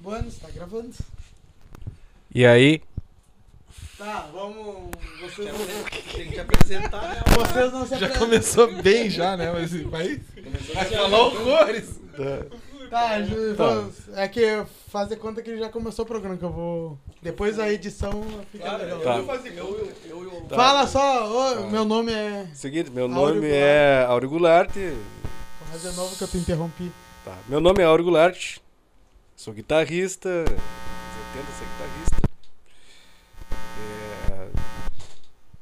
Bueno, tá gravando. E aí? Tá, vamos. Vocês, Tem que te apresentar, né? vocês não se Já apresentam. começou bem já, né? Mas vai, vai falar horrores. Tá, ju- vamos- é que faz de conta que já começou o programa, que eu vou. Depois a edição fica Claro, legal. Tá. eu, fazia- eu, eu, eu, eu, Tá. Fala só, ô, meu nome é. Seguinte, meu Áureo nome é Auro Goulart. Mas de novo que eu te interrompi. Tá. Meu nome é Auro Goulart. Sou guitarrista. Nos 80 sou guitarrista. É,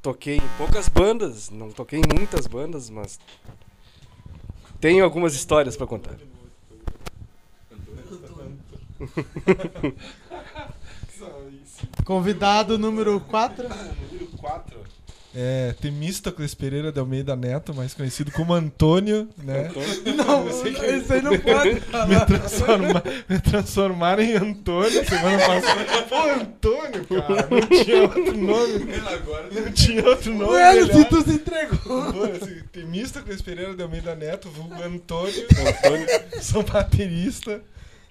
toquei em poucas bandas, não toquei em muitas bandas, mas tenho algumas histórias pra contar. Convidado número 4. Número 4. É, Temístocles Pereira de Almeida Neto, mais conhecido como Antônio, né? Não, isso aí não pode Me, falar. transforma, me transformaram em Antônio semana passada. Pô, Antônio, cara, não tinha outro nome. Agora Não tinha outro nome. Melhor. se tu se entregou. Pô, assim, Temístocles Pereira de Almeida Neto, vulgo Antônio. Sou baterista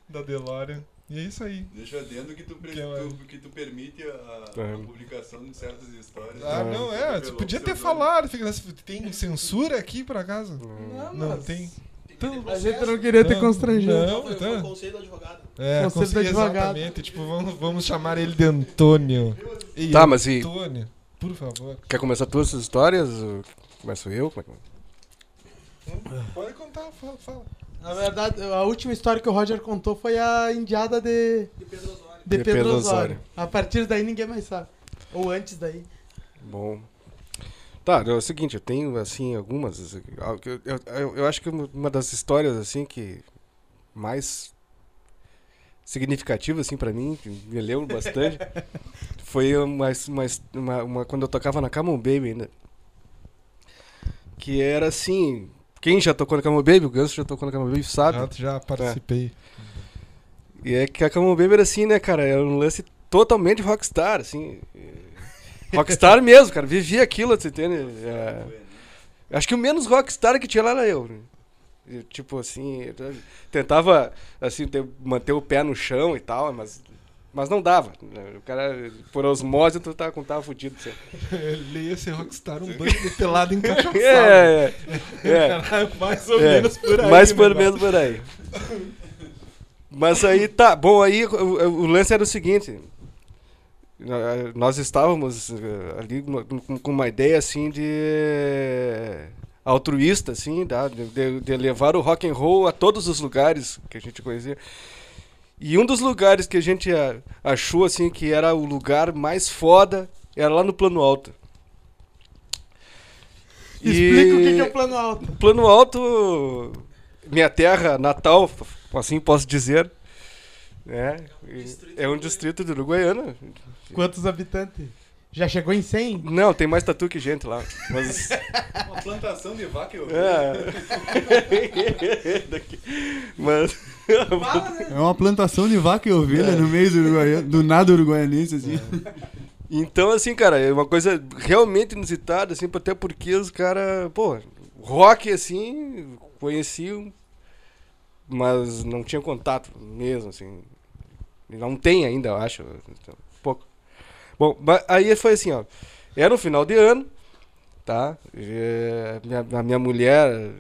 da DeLorean. E é isso aí. Deixa adendo que tu, pre- Que mais? tu- que tu permite a, a É. publicação de certas histórias. Ah, Não. não, é. Você podia ter falado. fica- Tem censura aqui, por acaso? Não, Não mas tem. Então, a gente não queria Não, constranger. Não, foi, tá. foi o conselho do advogado. É, Conselho do consegui advogado. exatamente. Tipo, vamos, vamos chamar ele de Antônio. Ei, Tá, mas e- Antônio, por favor. Quer começar tuas histórias? ou Começo eu? Como é que- Pode contar, fala, fala. Na verdade, a última história que o Roger contou foi a indiada de, De Pedro Osório. de De Pedro Pedro Osório. Osório. A partir daí ninguém mais sabe. Ou antes daí. Bom. Tá, é o seguinte, eu tenho, assim, algumas. assim, Eu, eu, eu- eu acho que uma das histórias, assim, que mais significativa, assim, pra mim, que me leu bastante, foi uma, uma, uma, uma- quando eu tocava na Camon Baby ainda. Que era assim. Quem já tocou na Camon Baby? O Ganso já tocou na Camon Baby, sabe? Já, já participei. E é que a Camon Baby era assim, né, cara? Era um lance totalmente rockstar, assim. Rockstar mesmo, cara. Vivia aquilo, você entende? É, acho que o menos rockstar que tinha lá era eu. né? Tipo assim, eu tentava assim, ter- manter o pé no chão e tal, mas, mas não dava. né? O cara, por osmose, tu tava, tava fudido. assim. Ele ia ser rockstar, um bando de pelado encaixoçado. É, é, é. Caralho, mais ou É, menos por aí. Mais por cara? menos por aí. Mas aí tá, bom, aí o, o- lance era o seguinte. Nós estávamos eh, ali com, uma ideia assim de altruísta assim, tá? de, de- de levar o rock and roll a todos os lugares que a gente conhecia. E um dos lugares que a gente achou assim que era o lugar mais foda era lá no plano alto. Explica o que, E- é o plano alto. Plano Alto, minha terra natal, assim posso dizer. né? E É um distrito de Uruguaiana. Quantos habitantes? Já chegou em 100? Não, tem mais tatu que gente lá. Mas. Uma plantação de vaca eu é. Mas. É uma plantação de vaca e ovelha no meio do, Uruguaiano, do nada uruguaianense, assim. Então, assim, cara, é uma coisa realmente inusitada, assim, até porque os caras, pô, rock, assim, conheciam, mas não tinham contato mesmo, assim. Não tem ainda, eu acho. então, pouco. Bom, aí foi assim, ó. Era no final de ano, tá? E, minha, a minha mulher,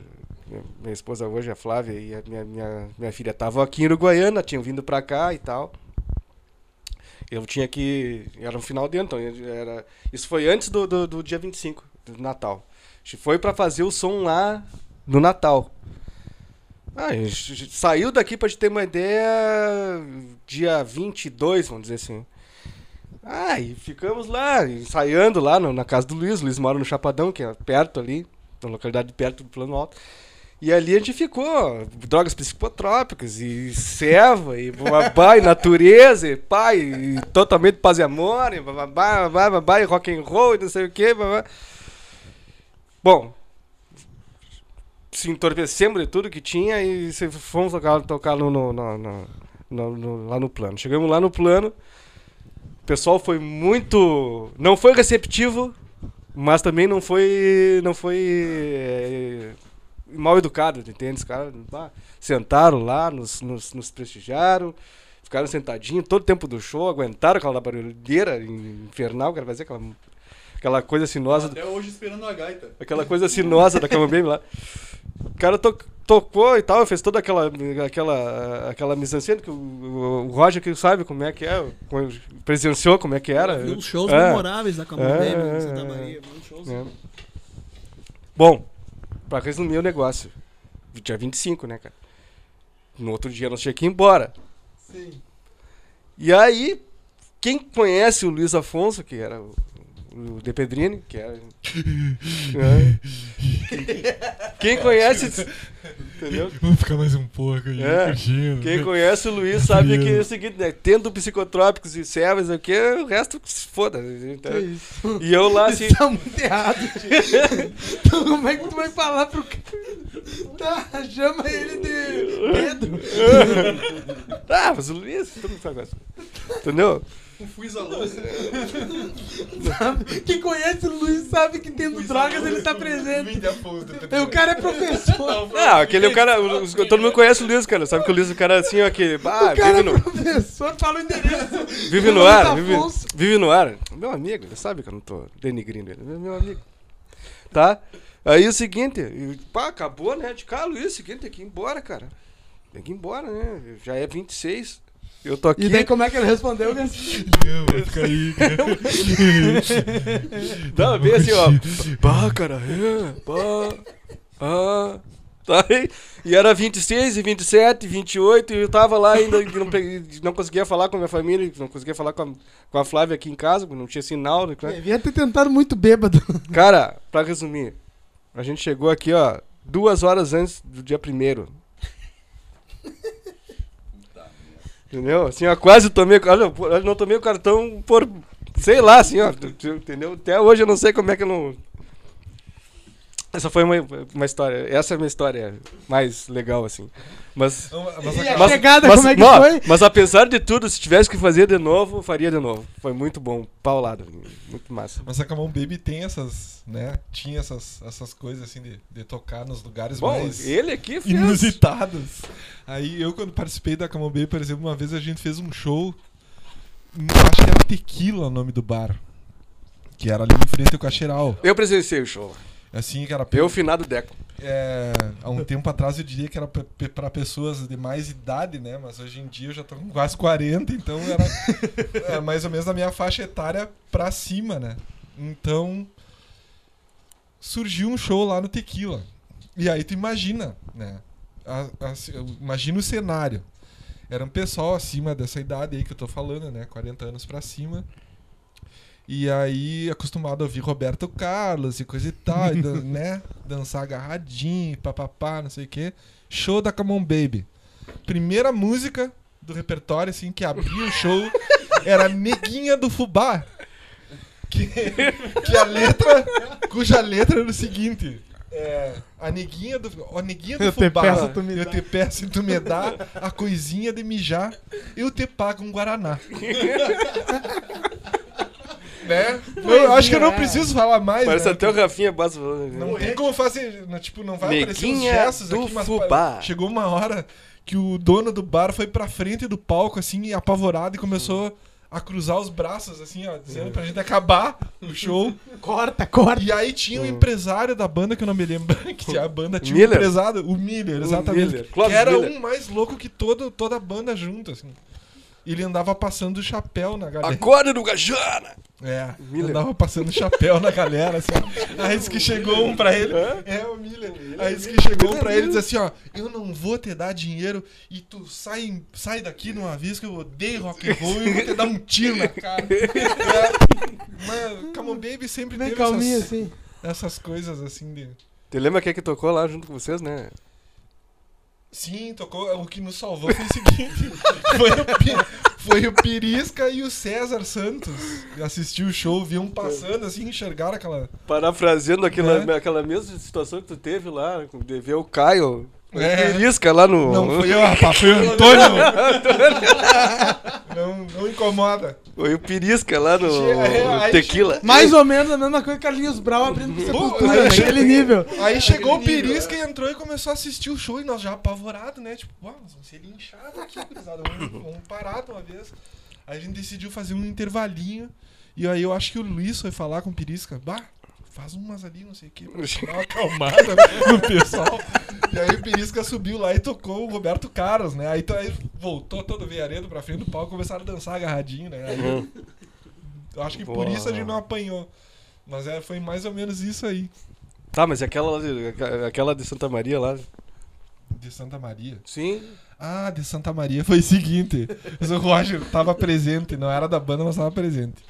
minha, esposa hoje, a Flávia, e a minha, minha, minha filha estavam aqui em Uruguaiana, tinham vindo pra cá e tal. Eu tinha que. Era no final de ano, então era. Isso foi antes do, do, do dia 25, do Natal. A gente foi pra fazer o som lá no Natal. Ah, a gente saiu daqui pra gente ter uma ideia dia 22, vamos dizer assim. Ah, e ficamos lá, ensaiando lá no- na casa do Luiz. O Luiz mora no Chapadão, que é perto ali, na localidade perto do Plano Alto. E ali a gente ficou, drogas psicotrópicas, e serva, e babá, e natureza, e pai, e totalmente paz e amor, e babá, babá, babá, e rock and roll, e não sei o que, babá. Bom, se entorpecemos de tudo que tinha e fomos tocar, tocar no, no- no- no- lá no plano. Chegamos lá no plano, o pessoal foi muito. Não foi receptivo, mas também não foi. Não foi. eh, mal educado, entende? Os caras bah, sentaram lá, nos, nos, nos prestigiaram, ficaram sentadinhos todo o tempo do show, aguentaram aquela barulheira infernal, que era fazer aquela, aquela coisa sinuosa. Até hoje esperando a gaita. Aquela coisa sinuosa da Cama Baby lá. O cara to- tocou e tal, fez toda aquela aquela aquela mise-en-scène que o, o Roger que sabe como é que é, presenciou como é que era. Viu os shows É. memoráveis da Camon É, é, em Santa é. Maria. viu os shows. É. Bom, pra resumir o negócio, dia 25, né, cara? No outro dia nós tínhamos que ir embora. Sim. E aí, quem conhece o Luiz Afonso, que era o, o De Pedrini, que era. É. Quem conhece. Entendeu? Vamos ficar mais um pouco aí, É. curtindo. Quem conhece o Luiz sabe que é o seguinte, né? Tendo psicotrópicos e servas aqui, o resto que se foda. Então, Que isso? e eu lá assim. Isso tá muito errado, tio. Então como é que tu vai falar pro cara? Tá, chama ele de Pedro. Ah, mas o Luiz, todo mundo sabe. Entendeu? Um fuz à luz. Sabe? Quem conhece o Luiz sabe que tendo drogas ele tá presente. Afonso, do O cara é professor. Ah, aquele é o cara. o- os- todo mundo conhece o Luiz, cara. Sabe que o Luiz é o cara assim, ó, que. Ah, O cara vive é no, professor, fala o endereço. vive no Luiz ar. Vive, Afonso. vive no ar. Meu amigo, ele sabe que eu não tô denigrindo ele. Meu, meu amigo. Tá? Aí o seguinte, e, pá, acabou, né? De cá, Luiz, o seguinte, tem que ir embora, cara. Tem que ir embora, né? Já é 26. Eu tô aqui. E daí como é que ele respondeu? Ficar aí, cara. Não, bem assim, ó. Pá, cara, é, pá. Ah. Tá aí. E era 26, e 27, 28, e eu tava lá ainda, não, peguei- não conseguia falar com a minha família, não conseguia falar com a, com a Flávia aqui em casa, não tinha sinal. né? Devia ter tentado muito bêbado. Cara, pra resumir, a gente chegou aqui, ó, duas horas antes do dia primeiro. Entendeu? Assim, ó, quase tomei. Olha, eu não tomei o cartão por. Sei lá, assim, ó. Entendeu? Até hoje eu não sei como é que eu não. Essa foi uma, uma história. Essa é a minha história mais legal, assim. Mas. Mas E a- Mas, chegada, mas, como é que não, foi? mas apesar de tudo, se tivesse que fazer de novo, faria de novo. Foi muito bom. Paulado. Muito massa. Mas a Camon Baby tem essas, né? Tinha essas, essas coisas assim de, de tocar nos lugares Bom, mais ele aqui fez. inusitados. Aí eu, quando participei da Camon Baby, por exemplo, uma vez a gente fez um show. em- Acho que era Tequila o nome do bar. Que era ali em frente ao Cacheral. Eu presenciei o show. Assim, que era Eu, finado Deco. É, há um tempo atrás eu diria que era pra- pra pra pessoas de mais idade, né? Mas hoje em dia eu já tô com quase 40, então era é, mais ou menos na minha faixa etária pra cima, né? Então surgiu um show lá no Tequila. E aí tu imagina, né? A- a- imagina o cenário. Era um pessoal acima dessa idade aí que eu tô falando, né? 40 anos pra cima. E aí, acostumado a ouvir Roberto Carlos e coisa e tal, e dan- né? Dançar agarradinho, papapá, não sei o quê. Show da Camon Baby. Primeira música do repertório, assim, que abria o show era Neguinha do Fubá. Que, que a letra, cuja letra era o seguinte. É, a neguinha do. Ó, neguinha do Eu te fubá. peço, tu me eu dá. te peço e tu me dá a coisinha de mijar, eu te pago um Guaraná. né? Eu acho que eu não é. preciso falar mais. Parece né? até o Rafinha Basso falando. né? Não tem como fazer. não, Tipo, não vai aparecer os Neguinha gestos do aqui, mas fubá. chegou uma hora que o dono do bar foi pra frente do palco, assim, apavorado, e começou a cruzar os braços, assim, ó, dizendo pra gente acabar o show. Corta, corta. E aí tinha o empresário da banda, que eu não me lembro, que a banda tinha Miller? um empresário, o Miller, O exatamente. Miller, que era Miller. um mais louco que todo, toda a banda junto, assim. Ele andava passando o chapéu na galera. Acorda do Gajana! É, Miller. andava passando chapéu na galera, assim. Aí disse que chegou um pra ele. É, o Miller. Aí disse que chegou um pra ele e disse assim, ó, eu não vou te dar dinheiro e tu sai, sai daqui numa vez que eu odeio rock and roll e eu vou te dar um tiro na cara. é, Camon Baby sempre Bem teve calminho essas, assim. essas coisas assim de... Tu lembra quem é que tocou lá junto com vocês, né? Sim, tocou. O que nos salvou foi o seguinte: foi o, foi o Pirisca e o César Santos. Assistiu o show, viam passando assim, enxergaram aquela. Parafraseando aquela, Né? aquela mesma situação que tu teve lá, de ver o Caio, É. Perisca lá no. Não foi eu, rapaz, foi o Antônio. não, não incomoda. Foi o Pirisca lá no, é, no aí Tequila. Mais ou menos a mesma coisa que Carlinhos Brau abrindo pro Pô, Sepultura, aí naquele nível. Aí chegou o Pirisca e entrou e começou a assistir o show e nós já apavorados, né? Tipo, uau, nós vamos ser linchados aqui, gurizada. Vamos, vamos parar de uma vez. Aí a gente decidiu fazer um intervalinho. E aí eu acho que o Luiz foi falar com o Pirisca. Bah, faz umas ali, não sei o que, pra dar uma acalmada no pessoal. E aí o Pirisca subiu lá e tocou o Roberto Carlos, né? Aí, aí voltou todo o veiaredo pra frente do palco e começaram a dançar agarradinho, né? Aí eu, eu acho que por isso a gente não apanhou. Mas é, foi mais ou menos isso aí. Tá, mas aquela, aquela de Santa Maria lá? De Santa Maria. Sim. Ah, de Santa Maria foi o seguinte. o Roger tava presente, não era da banda, mas tava presente.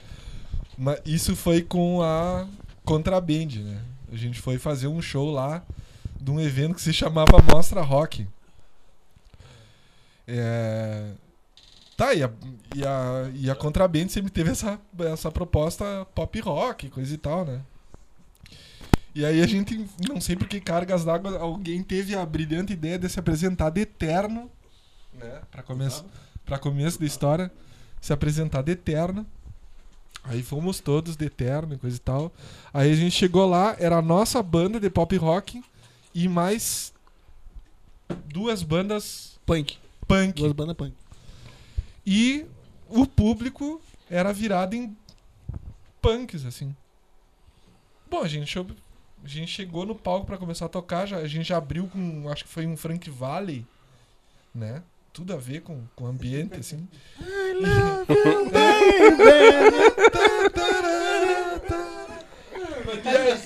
Mas isso foi com a Contraband, né? A gente foi fazer um show lá de um evento que se chamava Mostra Rock. É... Tá, e a, e, a, e a Contraband sempre teve essa, essa proposta pop rock, coisa e tal, né? E aí a gente, não sei por que cargas d'água, alguém teve a brilhante ideia de se apresentar de eterno, né? Pra começo, pra começo da história, se apresentar de eterno. Aí fomos todos de eterno e coisa e tal. Aí a gente chegou lá, era a nossa banda de pop rock e mais duas bandas Punk. punk. Duas bandas punk. E o público era virado em punks, assim. Bom, a gente, chegou- a gente chegou no palco pra começar a tocar, já, a gente já abriu com, acho que foi um Frank Valley, né? Tudo a ver com, com o ambiente, assim. E aí,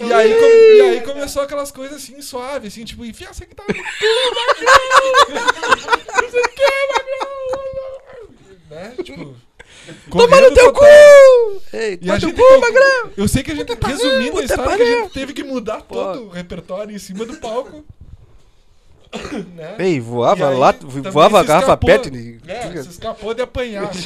e, aí, e aí começou aquelas coisas assim, suaves, assim, tipo, enfia essa guitarra no cu, Magrão! Não sei o que, Magrão! Né? Tipo. Toma no teu pra- cu! Ei, E a gente cu, magrão! Eu sei que a gente, resumindo a puta história, que a gente teve que mudar todo o repertório em cima do palco. né? Ei, voava aí, lá, voava a garrafa pet. né? É, se escapou de apanhar.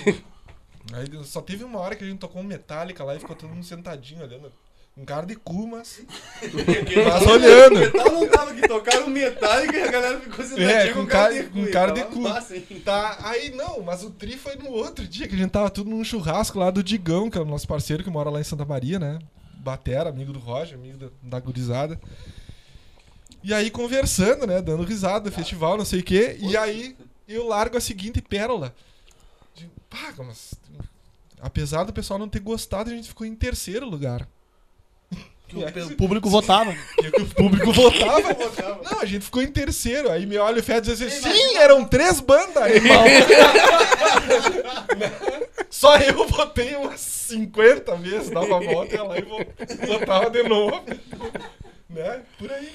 Aí só teve uma hora que a gente tocou um Metallica lá e ficou todo mundo sentadinho olhando. Um cara de cu, mas. mas olhando. metal não tava que tocaram Metallica e a galera ficou sentadinha É, com cara- de cu, cara tava de cu. massa, hein? Tá, aí não, mas o tri foi no outro dia que a gente tava tudo num churrasco lá do Digão, que é o nosso parceiro que mora lá em Santa Maria, né? Batera, amigo do Roger, amigo da, da gurizada. E aí conversando, né? Dando risada do festival, não sei o quê. E aí eu largo a seguinte pérola. Pá, mas. Apesar do pessoal não ter gostado, a gente ficou em terceiro lugar. Que o público votava. Que que o público votava. Não, a gente ficou em terceiro. Aí me olha o Fed e diz assim: sim, eram três bandas, animal. Só eu votei umas 50 vezes, dava a volta e ia lá e vo- votava de novo. né? Por aí.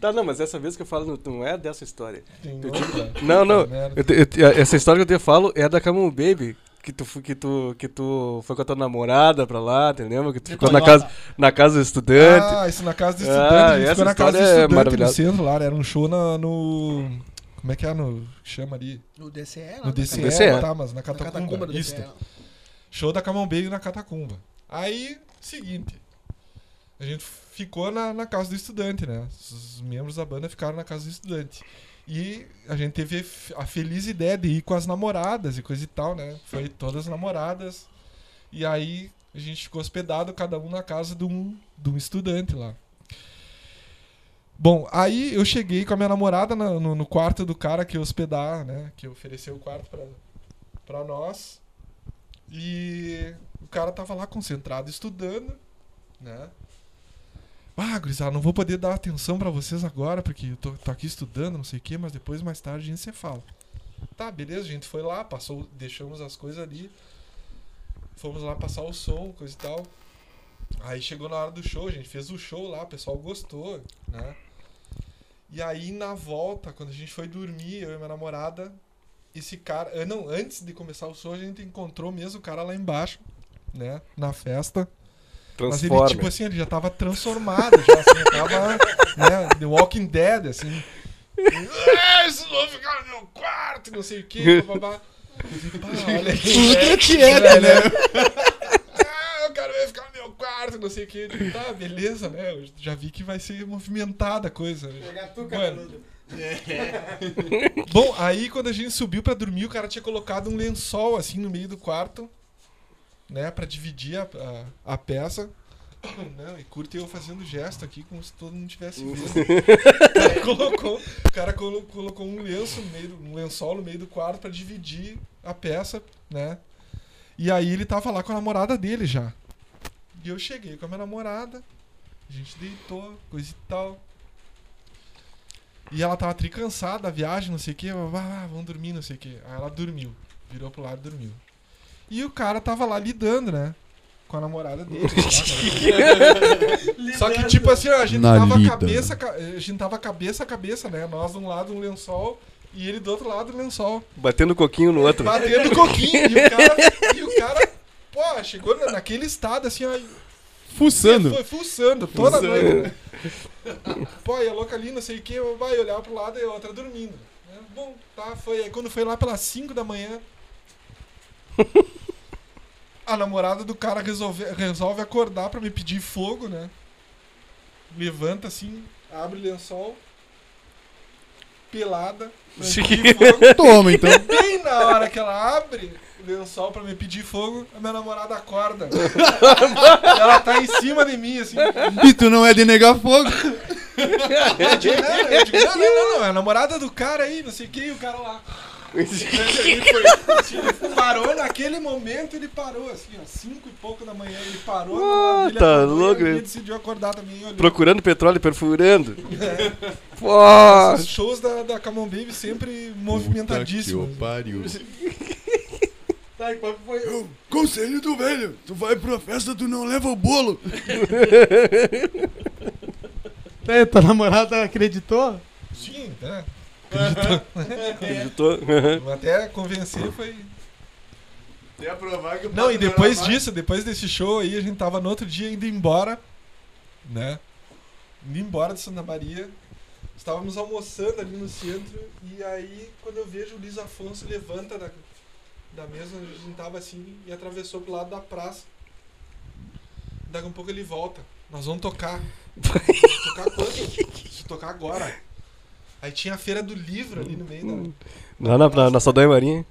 Tá, não, mas essa vez que eu falo não- é dessa história. Tem Eu outra. Não, não. Eu te- eu te- essa história que eu te falo é da Camon Baby. Que tu, que, tu, que tu foi com a tua namorada pra lá, te lembra? Que tu ficou na casa, na casa do estudante. Ah, isso na casa do Ah, estudante. a gente essa ficou na casa do história é estudante no maravilhosa. centro lá. Era um show na- no. Como é que é? No. Chama ali. No DCE, lá No DCE, DCE. tá, mas na Na Catacumba. catacumba do Isso. DCE. Show da Baby na Catacumba. Aí, seguinte. A gente ficou na, na casa do estudante, né? Os membros da banda ficaram na casa do estudante. E a gente teve a feliz ideia de ir com as namoradas e coisa e tal, né? Foi todas as namoradas. E aí a gente ficou hospedado, cada um na casa de um, de um estudante lá. Bom, aí eu cheguei com a minha namorada na- no, no quarto do cara que hospedar, né? Que ofereceu o quarto pra, pra nós. E o cara tava lá concentrado estudando, né? Ah, gurizada, não vou poder dar atenção pra vocês agora, porque eu tô, tô aqui estudando, não sei o quê, mas depois, mais tarde, a gente se fala. Tá, beleza, a gente foi lá, passou, deixamos as coisas ali. Fomos lá passar o som, coisa e tal. Aí chegou na hora do show, a gente fez o show lá, o pessoal gostou, né? E aí na volta, quando a gente foi dormir, eu e minha namorada, esse cara. ah, Não, antes de começar o show, a gente encontrou mesmo o cara lá embaixo, né? Na festa. Mas ele, tipo assim, ele já tava transformado, já, assim, tava, né, The Walking Dead, assim. Ah, vocês vão ficar no meu quarto, não sei o que, babá. olha aqui, né? Tieta, né? Ah, o cara vai ficar no meu quarto, não sei o que. Tá, beleza, né? Eu já vi que vai ser movimentada a coisa. né? Pegar tu, Mano, Bom, aí quando a gente subiu pra dormir, o cara tinha colocado um lençol assim no meio do quarto, né, Pra dividir a, a, a peça. Não, e curte eu fazendo gesto aqui como se todo mundo tivesse vendo. O cara colocou, o cara colo- colocou um lenço no meio, um lençol no meio do quarto pra dividir a peça, né? E aí ele tava lá com a namorada dele já. E eu cheguei com a minha namorada, a gente deitou, coisa e tal. E ela tava tricansada da viagem, não sei o que, ah, vamos dormir, não sei o que. Aí ela dormiu, virou pro lado e dormiu. E o cara tava lá lidando, né? Com a namorada dele. lá, Só que, tipo assim, ó, a gente Na tava lida. cabeça, ca- a gente tava cabeça a cabeça, né? Nós de um lado um lençol e ele do outro lado um lençol. Batendo coquinho no outro. Batendo coquinho. E o cara, e o cara pô, chegou na- naquele estado assim, ó. Fuçando. Foi fuçando toda Fuçando. noite. né? Pô, e a louca ali, não sei o que, vai olhar pro lado e a outra dormindo. né? Bom, tá, foi. Aí quando foi lá pelas 5 da manhã, a namorada do cara resolve, resolve acordar pra me pedir fogo, né? Levanta assim, abre o lençol, pelada, fogo. Toma, então. Bem na hora que ela abre o lençol pra me pedir fogo, a minha namorada acorda. ela tá em cima de mim, assim. E tu não é de negar fogo. Eu digo, não, eu digo, não, não, não, não, é a namorada do cara aí, não sei o que, e o cara lá. Ele foi, parou naquele momento, ele parou, assim, ó, cinco e pouco da manhã, ele parou, Ah, ele tá acordou, louco, e ele né? decidiu acordar também, olhou. Procurando petróleo, perfurando. É, Pô! Os shows da, da Camon Baby sempre movimentadíssimos. Puta que pariu. Tá, e qual foi? Conselho do velho. Tu vai pra festa, tu não leva o bolo. Tá, tua namorada acreditou? Sim, né? Acreditou? Até convencer foi. Até provar que o Não, e depois disso, depois desse show aí, a gente tava no outro dia indo embora, né? Indo embora de Santa Maria. Estávamos almoçando ali no centro e aí quando eu vejo o Luiz Afonso levanta da, da mesa onde a gente tava assim e atravessou pro lado da praça. Daqui a um pouco ele volta. Nós vamos tocar. tocar quando? Se tocar agora. Aí tinha a feira do livro ali no meio da, Lá na, na, na Saldanha Marinha.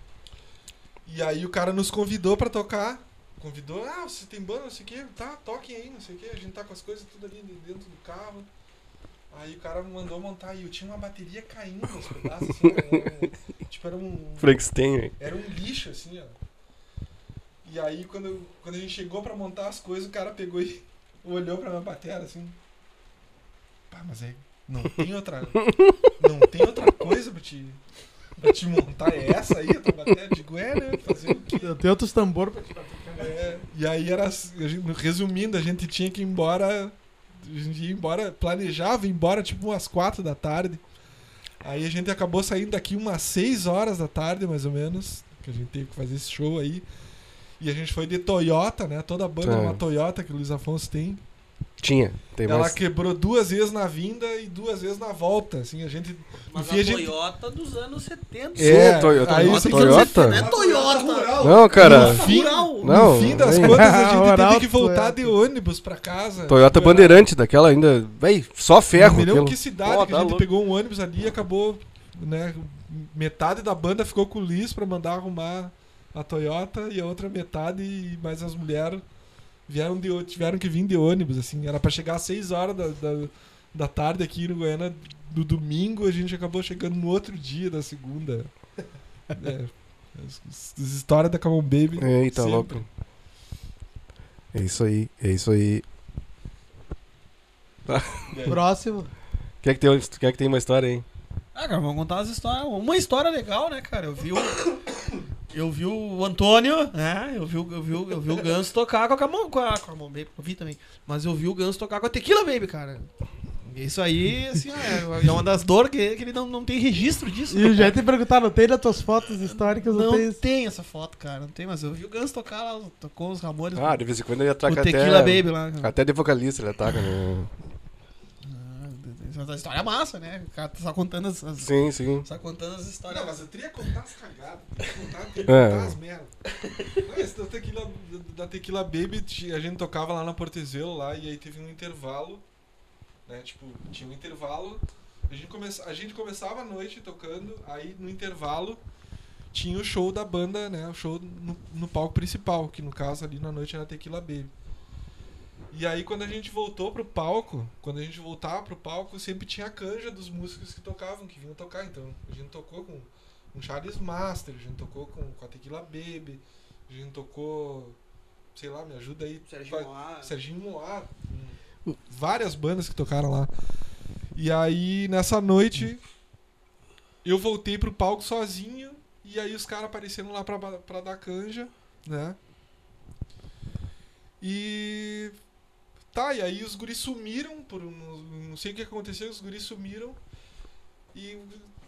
E aí o cara nos convidou pra tocar. Convidou, ah, você tem banda, não sei o que, tá, toquem aí, não sei o que, a gente tá com as coisas tudo ali dentro do carro. Aí o cara mandou montar e eu tinha uma bateria caindo aos pedaços, assim, era um- tipo, era um. Frankenstein. Era um lixo, assim, ó. E aí quando, eu- quando a gente chegou pra montar as coisas, o cara pegou e olhou pra minha bateria assim. Pá, mas aí não tem outra. Não tem outra coisa pra te. Pra te montar é essa aí, a tua bateria? Eu Digo, é, né? Fazer o quê? Eu tenho outros tambor pra te É, e aí era. gente- resumindo, a gente tinha que ir embora. A gente ia embora, planejava ir embora tipo umas quatro da tarde. Aí a gente acabou saindo daqui umas 6 horas da tarde, mais ou menos. Que a gente teve que fazer esse show aí. E a gente foi de Toyota, né? Toda a banda é uma Toyota que o Luiz Afonso tem. Tinha. Tem Ela mais. quebrou duas vezes na vinda e duas vezes na volta. Assim, a gente. Mas no fim, a a gente- Toyota dos anos 70. Sim, é Toyota. aí você- Toyota? Não é Toyota. Não, cara. No fim. Não, no fim das contas, a gente teve que voltar Toyota. de ônibus pra casa. Toyota Esperar. Bandeirante, daquela ainda. Véi, só ferro. Não aquilo. que cidade Pô, que tá a gente louco. pegou um ônibus ali e acabou, né? Metade da banda ficou com o Liz pra mandar arrumar a Toyota e a outra metade, e mais as mulheres vieram de, tiveram que vir de ônibus, assim. Era pra chegar às 6 horas da, da, da tarde aqui no Goiânia. No domingo a gente acabou chegando no outro dia da segunda. É, as, as histórias da Camon Baby. Eita, sempre. louco. É isso aí, é isso aí. Próximo. Quer que tem, quer que tem uma história aí? Ah, cara, vamos contar umas histórias. Uma história legal, né, cara? Eu vi o. Eu vi o Antônio, né? Eu vi, o- eu vi, o- eu vi o Ganso tocar com a Camon, com a, com a Camon Baby, eu vi também. Mas eu vi o Ganso tocar com a Tequila Baby, cara. Isso aí, assim, é, é uma das dores que, que ele não, não tem registro disso. E eu já ia te perguntar, não tem nas tuas fotos históricas? Não, Não tem essa foto, cara. Não tem, mas eu vi o Ganso tocar lá, tocou os Ramones. Ah, de vez em quando ele o ataca Tequila até. Baby lá. cara. Até de vocalista ele ataca, né? Ah, essa história é massa, né? O cara tá só contando as, as- Sim, sim. só contando as histórias. Não, mas eu teria que contar as cagadas. Teria que contar, teria que É. contar as merdas. Da tequila, da tequila Baby, a gente tocava lá na Portezelo lá, e aí teve um intervalo. Né? Tipo, tinha um intervalo. A gente, come... a gente começava a noite tocando, aí no intervalo tinha o show da banda, né? O show no, no palco principal, que no caso ali na noite era Tequila Baby. E aí quando a gente voltou pro palco, quando a gente voltava pro palco, sempre tinha a canja dos músicos que tocavam, que vinham tocar. Então a gente tocou com, com Charles Master, a gente tocou com, com a Tequila Baby, a gente tocou, sei lá, me ajuda aí. Serginho Moá. Serginho Moá, hum, várias bandas que tocaram lá. E aí nessa noite eu voltei pro palco sozinho e aí os caras apareceram lá pra, pra dar canja, né? E tá, e aí os guris sumiram por um, não sei o que aconteceu, os guris sumiram. E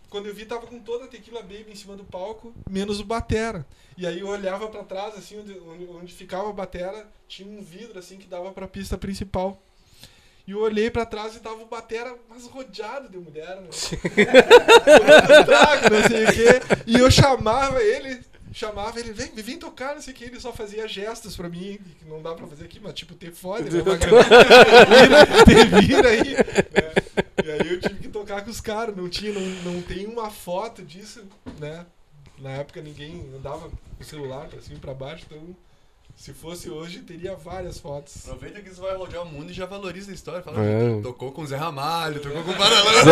quando eu vi tava com toda a Tequila Baby em cima do palco, menos o batera. E aí eu olhava pra trás assim, onde, onde, onde ficava a batera, tinha um vidro assim que dava pra pista principal. E eu olhei pra trás e tava o batera mas rodeado de mulher, né? Trago, não sei o quê. E eu chamava ele, chamava ele, vem, vem tocar, não sei o que. Ele só fazia gestos pra mim, que não dá pra fazer aqui, mas tipo, ter fone, né? Uma te vira aí. né? E aí eu tive que tocar com os caras, não tinha, não, não tem uma foto disso, né? Na época ninguém andava com o celular pra cima e pra baixo, então se fosse hoje teria várias fotos. Aproveita que você vai rodear o mundo e já valoriza a história. Fala, É. tocou com o Zé Ramalho, tocou com o Paralama.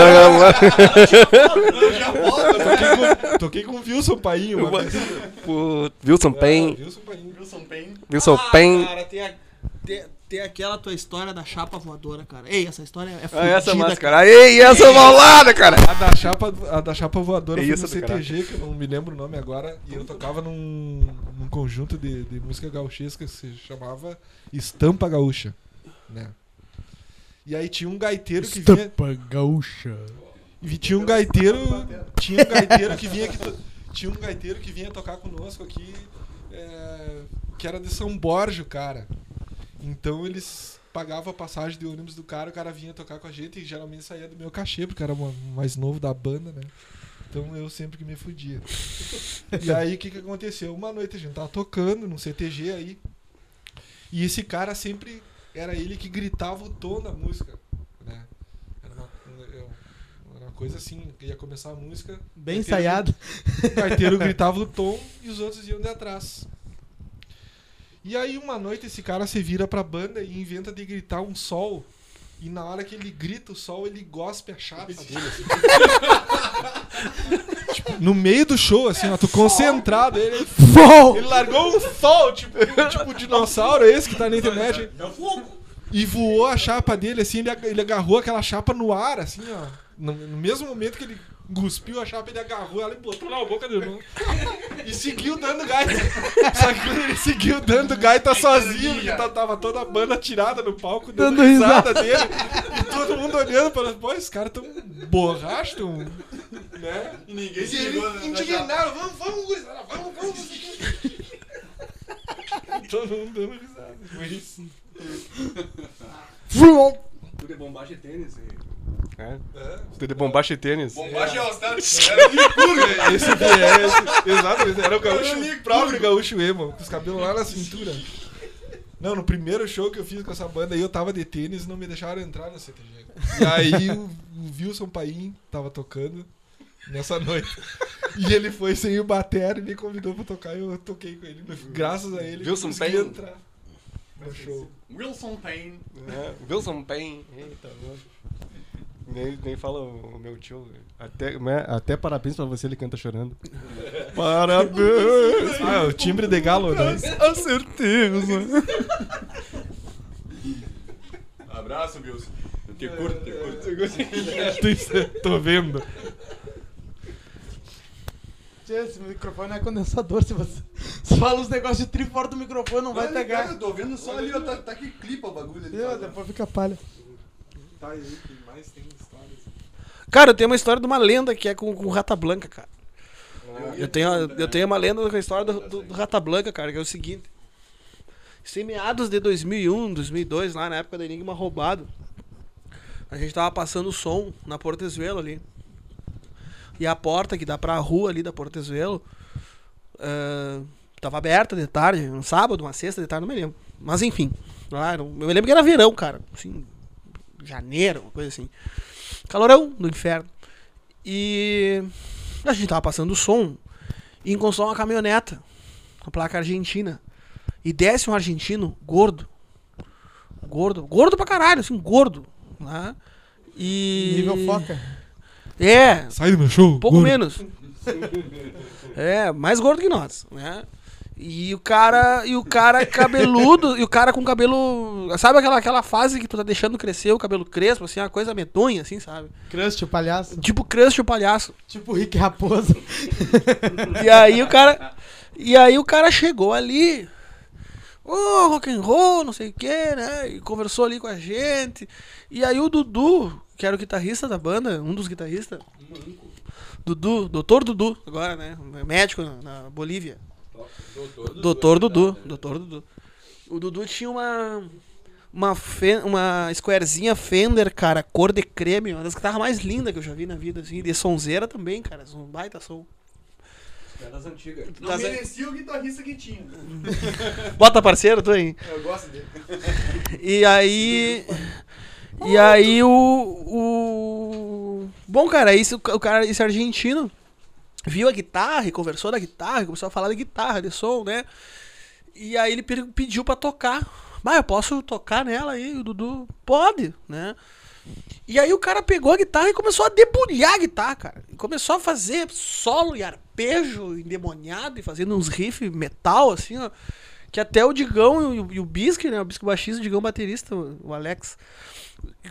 já volta, Toquei com, toquei com o Wilson Painho uma vez. Pô, Wilson Pen, Wilson Painho. Wilson Pen. Wilson Ah. Cara, tem, a- tem, tem aquela tua história da chapa voadora, cara. Ei, essa história é Ah, fudida, essa cara. máscara. Ei, essa malada, cara. A da chapa, a da chapa voadora É foi no do CTG, que eu não me lembro o nome agora, e eu tocava num, num conjunto de, de música gauchesca que se chamava Estampa Gaúcha, né? E aí tinha um gaiteiro que vinha, Estampa gaúcha. e tinha um gaiteiro, tinha um gaiteiro que vinha aqui, to- tinha um gaiteiro que vinha tocar conosco aqui, é, que era de São Borja, o cara. Então eles pagavam a passagem de ônibus do cara, o cara vinha tocar com a gente e geralmente saía do meu cachê, porque era o mais novo da banda, né? Então eu sempre que me fudia. E aí o que, que aconteceu? Uma noite a gente tava tocando num CTG aí. E esse cara sempre era ele que gritava o tom da música. Né? Era uma, eu- era uma coisa assim, ia começar a música. Bem ensaiado. O gaiteiro gritava o tom e os outros iam de atrás. E aí uma noite esse cara se vira pra banda e inventa de gritar um sol. E na hora que ele grita o sol, ele gospe a chapa dele. Tipo, no meio do show, assim, ó, tô concentrado. Ele, ele largou um sol, tipo, tipo dinossauro esse que tá na internet. E voou a chapa dele, assim, ele, ag- ele agarrou aquela chapa no ar, assim, ó. No mesmo momento que ele cuspiu a chapa, ele agarrou ela e botou na boca do irmão. E seguiu dando gaita. Só que quando ele seguiu dando gaita sozinho, porque tá- tava toda a banda tirada no palco, dando, Dando risada dele. E todo mundo olhando, falando, pô, esses caras tão borrachos, tão. Né? E ninguém se ligou chapa. indignado, vamos, vamos, gurizada, vamos, vamos. Todo mundo dando risada. Foi isso. Tudo é bombacha e tênis. É. É. Tudo é bombacha e tênis. Bombacha e All-Star. Era licurgo. Esse que é, esse, exato, esse era o gaúcho, o próprio gaúcho emo, com os cabelos lá na cintura. Não, no primeiro show que eu fiz com essa banda aí, eu tava de tênis e não me deixaram entrar no CTG. E aí o, o Wilson Paim tava tocando nessa noite. E ele foi sem o bater e me convidou pra tocar e eu toquei com ele. Graças a ele, eu Wilson consegui Paim? entrar no show. Wilson Pen. É, Wilson Pen. Eita, mano. Nem, nem fala o meu tio. Até, né, até parabéns pra você, ele canta chorando. Parabéns! Ah, o timbre de galo, né? A certeza! Abraço, Wilson. Eu te curto, te curto. Tô vendo. Esse microfone não é condensador. Se você se fala uns negócios de tri fora do microfone, não vai cara, pegar. Eu tô vendo só ali, ó, tá, tá que clipa o bagulho ali. Ih, Depois fica palha. Tá aí, que mais tem histórias. Cara, eu tenho uma história de uma lenda que é com, com o Rata Blanca, cara. Eu tenho, eu tenho uma lenda com a história do, do, do Rata Blanca, cara, que é o seguinte. Isso em meados de 2001, 2002, lá na época da Enigma Roubado. A gente tava passando som na Portezuelo ali. E a porta que dá pra rua ali da Portezuelo ah, tava aberta de tarde, um sábado, uma sexta de tarde, não me lembro. Mas enfim, lá eu me lembro que era verão, cara. Assim, janeiro, uma coisa assim. Calorão do inferno. E a gente tava passando o som e encostou uma caminhoneta com a placa argentina. E desce um argentino gordo. Gordo. Gordo pra caralho, assim, gordo. Né? E. Nível foca. É, Sai do meu show. um pouco gordo. menos. É, mais gordo que nós, né? E o cara, e o cara cabeludo, e o cara com cabelo, sabe aquela, aquela fase que tu tá deixando crescer o cabelo crespo, assim, uma coisa medonha, assim, sabe? Crust, o palhaço. Tipo Crush o palhaço. Tipo o Rick Raposo. E aí o cara, e aí o cara chegou ali, ô, rock and roll, não sei o que, né? E conversou ali com a gente. E aí o Dudu, que era o guitarrista da banda, um dos guitarristas, Dudu, doutor Dudu, agora, né? Médico na Bolívia. Doutor Dudu, doutor Dudu. O Dudu tinha uma uma uma squarezinha Fender, cara, cor de creme, uma das guitarras mais lindas que eu já vi na vida, assim, de sonzeira também, cara, um baita som. Das antigas. Não Das- merecia o guitarrista que tinha. Bota parceiro, tu aí. Eu gosto dele. E aí. E aí o. o... Bom, cara, esse, o cara, esse argentino viu a guitarra e conversou da guitarra, começou a falar da guitarra, de som, né? E aí ele pe- pediu pra tocar. Bah, eu posso tocar nela aí, o Dudu? Pode, né? E aí o cara pegou a guitarra e começou a debulhar a guitarra, cara. E começou a fazer solo e arpejo endemoniado e fazendo uns riffs metal, assim, ó. Que até o Digão e o, e o Bisque, né? O Bisque baixista, o Digão baterista, o Alex,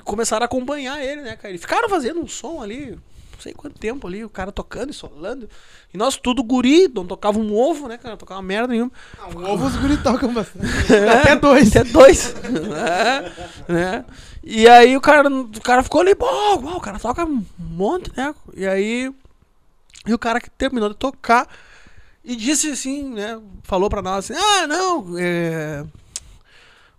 começaram a acompanhar ele, né, cara? E ficaram fazendo um som ali, não sei quanto tempo ali, o cara tocando e solando. E nós tudo guri, não tocava um ovo, né, cara? Não tocava merda nenhuma. Um ovo os guri tocam bastante. Até dois. Até dois. né? né? E aí o cara, o cara ficou ali, uau, o cara toca um monte, né? E aí. E o cara que terminou de tocar e disse assim, né? Falou pra nós assim: ah, não, é.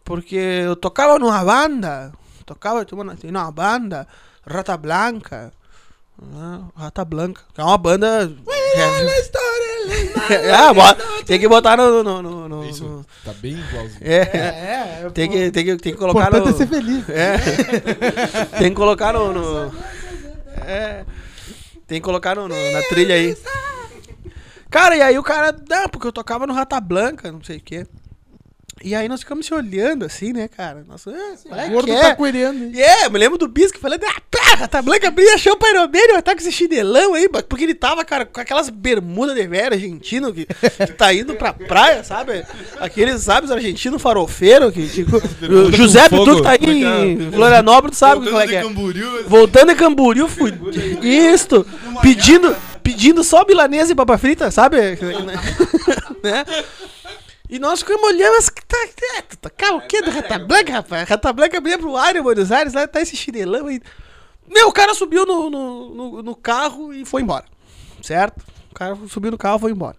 Porque eu tocava numa banda, tocava tinha uma, tinha uma banda, Rata Blanca. Rata Blanca, que é uma banda. é, bota- tem que botar no. no, no, no- Isso tá bem igualzinho. é, É, é. tem pô, que, tem que, tem que colocar no. é ser feliz. É. tem que colocar no. no- é. Tem que colocar no, no- na trilha aí. Cara, e aí o cara. Não, porque eu tocava no Rata Blanca, não sei o quê. E aí nós ficamos se olhando assim, né, cara? Nossa, ah, qual é O que gordo é? tá coelhando. hein? E é, eu me lembro do Bisque falando, ah, pá, Rata Blanca abria chão para Iromênio, vai tá com esse chinelão aí, porque ele tava, cara, com aquelas bermudas de velho argentino que, que tá indo pra praia, sabe? Aqueles, sabe, os argentinos farofeiros que, tipo, o José fogo. que tá aí Como é em Florianópolis, tu sabe qual é que é. Camboriú, Voltando em Camboriú, fui. Isto, pedindo, pedindo só milanesa e papa frita, sabe? né? E nós ficamos olhando, mas que tá, é, o quê do Rata Blanca, rapaz? Rata Blanca abria pro ar em Buenos Aires, lá tá esse chinelão aí. Meu, o cara subiu no, no, no, no carro e foi embora. Certo? O cara subiu no carro e foi embora.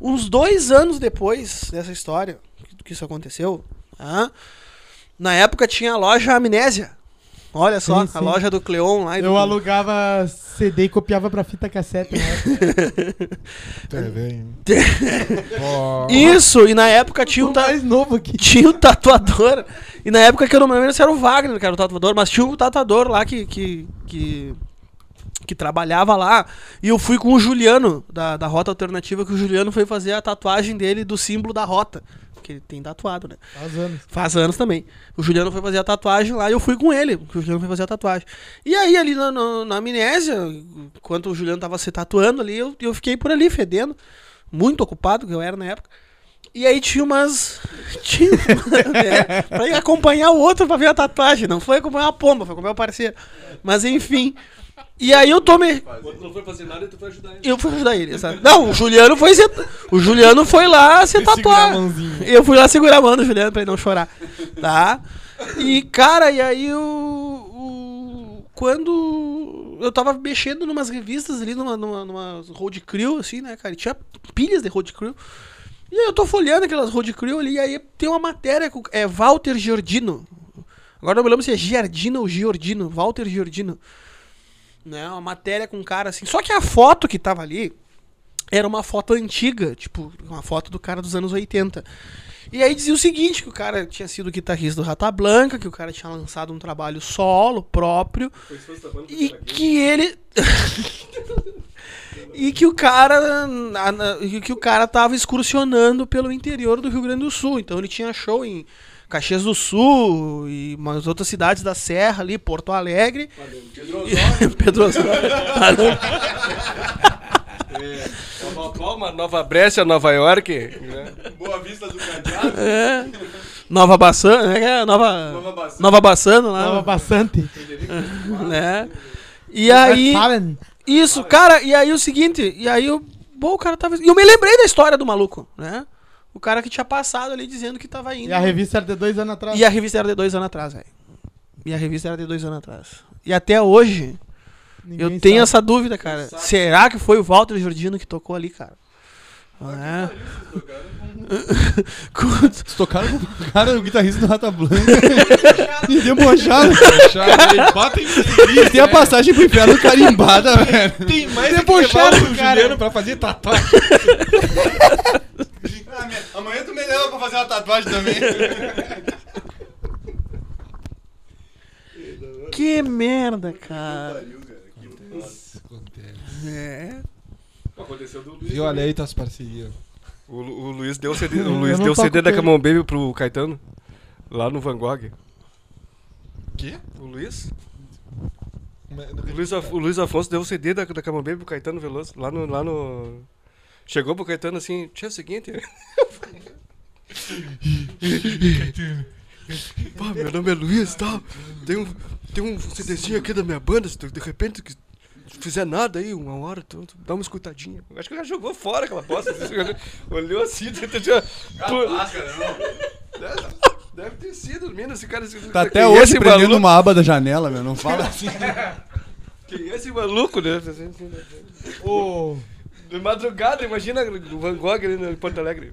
Uns dois anos depois dessa história, que- que isso aconteceu, ah, na época tinha a loja Amnésia. Olha só, Sim, a sim. loja do Cleon lá. e do- Eu alugava CD e copiava pra fita cassete. Né? Isso, e na época tinha um, O ta- mais novo aqui. tinha um tatuador. E na época que eu não me lembro se era o Wagner que era o tatuador, mas tinha um tatuador lá que. que, que que trabalhava lá, e eu fui com o Juliano, da, da Rota Alternativa, que o Juliano foi fazer a tatuagem dele do símbolo da rota. Que ele tem tatuado, né? Faz anos. Faz anos também. O Juliano foi fazer a tatuagem lá e eu fui com ele. porque O Juliano foi fazer a tatuagem. E aí, ali na, na, na amnésia, enquanto o Juliano tava se tatuando ali, eu, eu fiquei por ali fedendo. Muito ocupado, que eu era na época. E aí tinha umas. Tinha uma, né, pra ir acompanhar o outro pra ver a tatuagem. Não foi acompanhar a pomba, foi acompanhar o parceiro. Mas enfim. E aí eu tomei. O outro não foi fazer nada e tu foi ajudar ele. Eu fui ajudar ele, sabe? Não, o Juliano foi se, O Juliano foi lá se tatuar. Eu fui lá segurar a mão do Juliano pra ele não chorar. Tá? E, cara, e aí o. o- quando eu tava mexendo numas revistas ali, numa, numa, numa road crew, assim, né, cara? E tinha pilhas de road crew. E aí eu tô folheando aquelas road crew ali, e aí tem uma matéria com. É Walter Giordino. Agora não me lembro se é Giardino ou Giordino. Walter Giordino. Né? Uma matéria com um cara assim. Só que a foto que tava ali era uma foto antiga, tipo, uma foto do cara dos anos 80. E aí dizia o seguinte, que o cara tinha sido guitarrista do Rata Blanca, que o cara tinha lançado um trabalho solo próprio, e que ele e que o cara que o cara tava excursionando pelo interior do Rio Grande do Sul. Então ele tinha show em Caxias do Sul e umas outras cidades da Serra ali, Porto Alegre. Pedro Osório. Nova Palma, Nova Brécia, Nova York. né? Boa Vista do Cadeado. É. Nova Baçana, né? é? Nova Nova Baçana. Nova lá, Tava bastante. né? E aí. Isso, cara, e aí o seguinte, e aí eu, bom, o cara tava, e eu me lembrei da história do maluco, né? O cara que tinha passado ali dizendo que tava indo. E a revista era de dois anos atrás. E a revista era de dois anos atrás, velho. E a revista era de dois anos atrás. E até hoje, Ninguém eu tenho sabe. essa dúvida, cara. Será que foi o Walter Jordino que tocou ali, cara? É. Com- Eles tocaram com o cara, o guitarrista do Rata Blanca. e debocharam. Eles têm a passagem pro inferno carimbada, velho. Tem mais é que Debocharam, levar o cara. Juliano pra fazer tatuagem. Ah, Amanhã tu me leva pra fazer uma tatuagem também. que merda, cara. É. Aconteceu do Viu? Olha aí tuas parcerias. O, Lu- o Luiz deu o CD, o Luiz deu CD da. Camon Baby pro Caetano. Lá no Van Gogh. Quê? O Luiz? O Luiz, Af- o Luiz Afonso deu o CD da, da Camon Baby pro Caetano Veloso. Lá no, lá no. Chegou pro Caetano assim, tinha o seguinte. Pá, meu nome é Luiz e tal. Tem um, tem um CDzinho aqui da minha banda. Se tu, de repente que fizer nada aí, uma hora, tu, tu dá uma escutadinha. Acho que o cara jogou fora aquela bosta. Olhou assim, tinha. Deve, deve ter sido, menino, esse cara. esse- Tá até é hoje esse prendendo maluco? uma aba da janela, meu. Não fala assim. Quem é esse maluco, né? Ô, De madrugada, imagina o Van Gogh ali no- em Porto Alegre.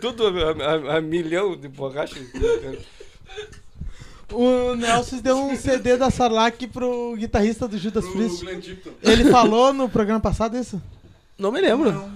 Tudo a, a- a milhão de borracha. O Nelson deu um CD da Sarlacc pro guitarrista do Judas Priest. Ele falou no programa passado isso? Não me lembro. Não,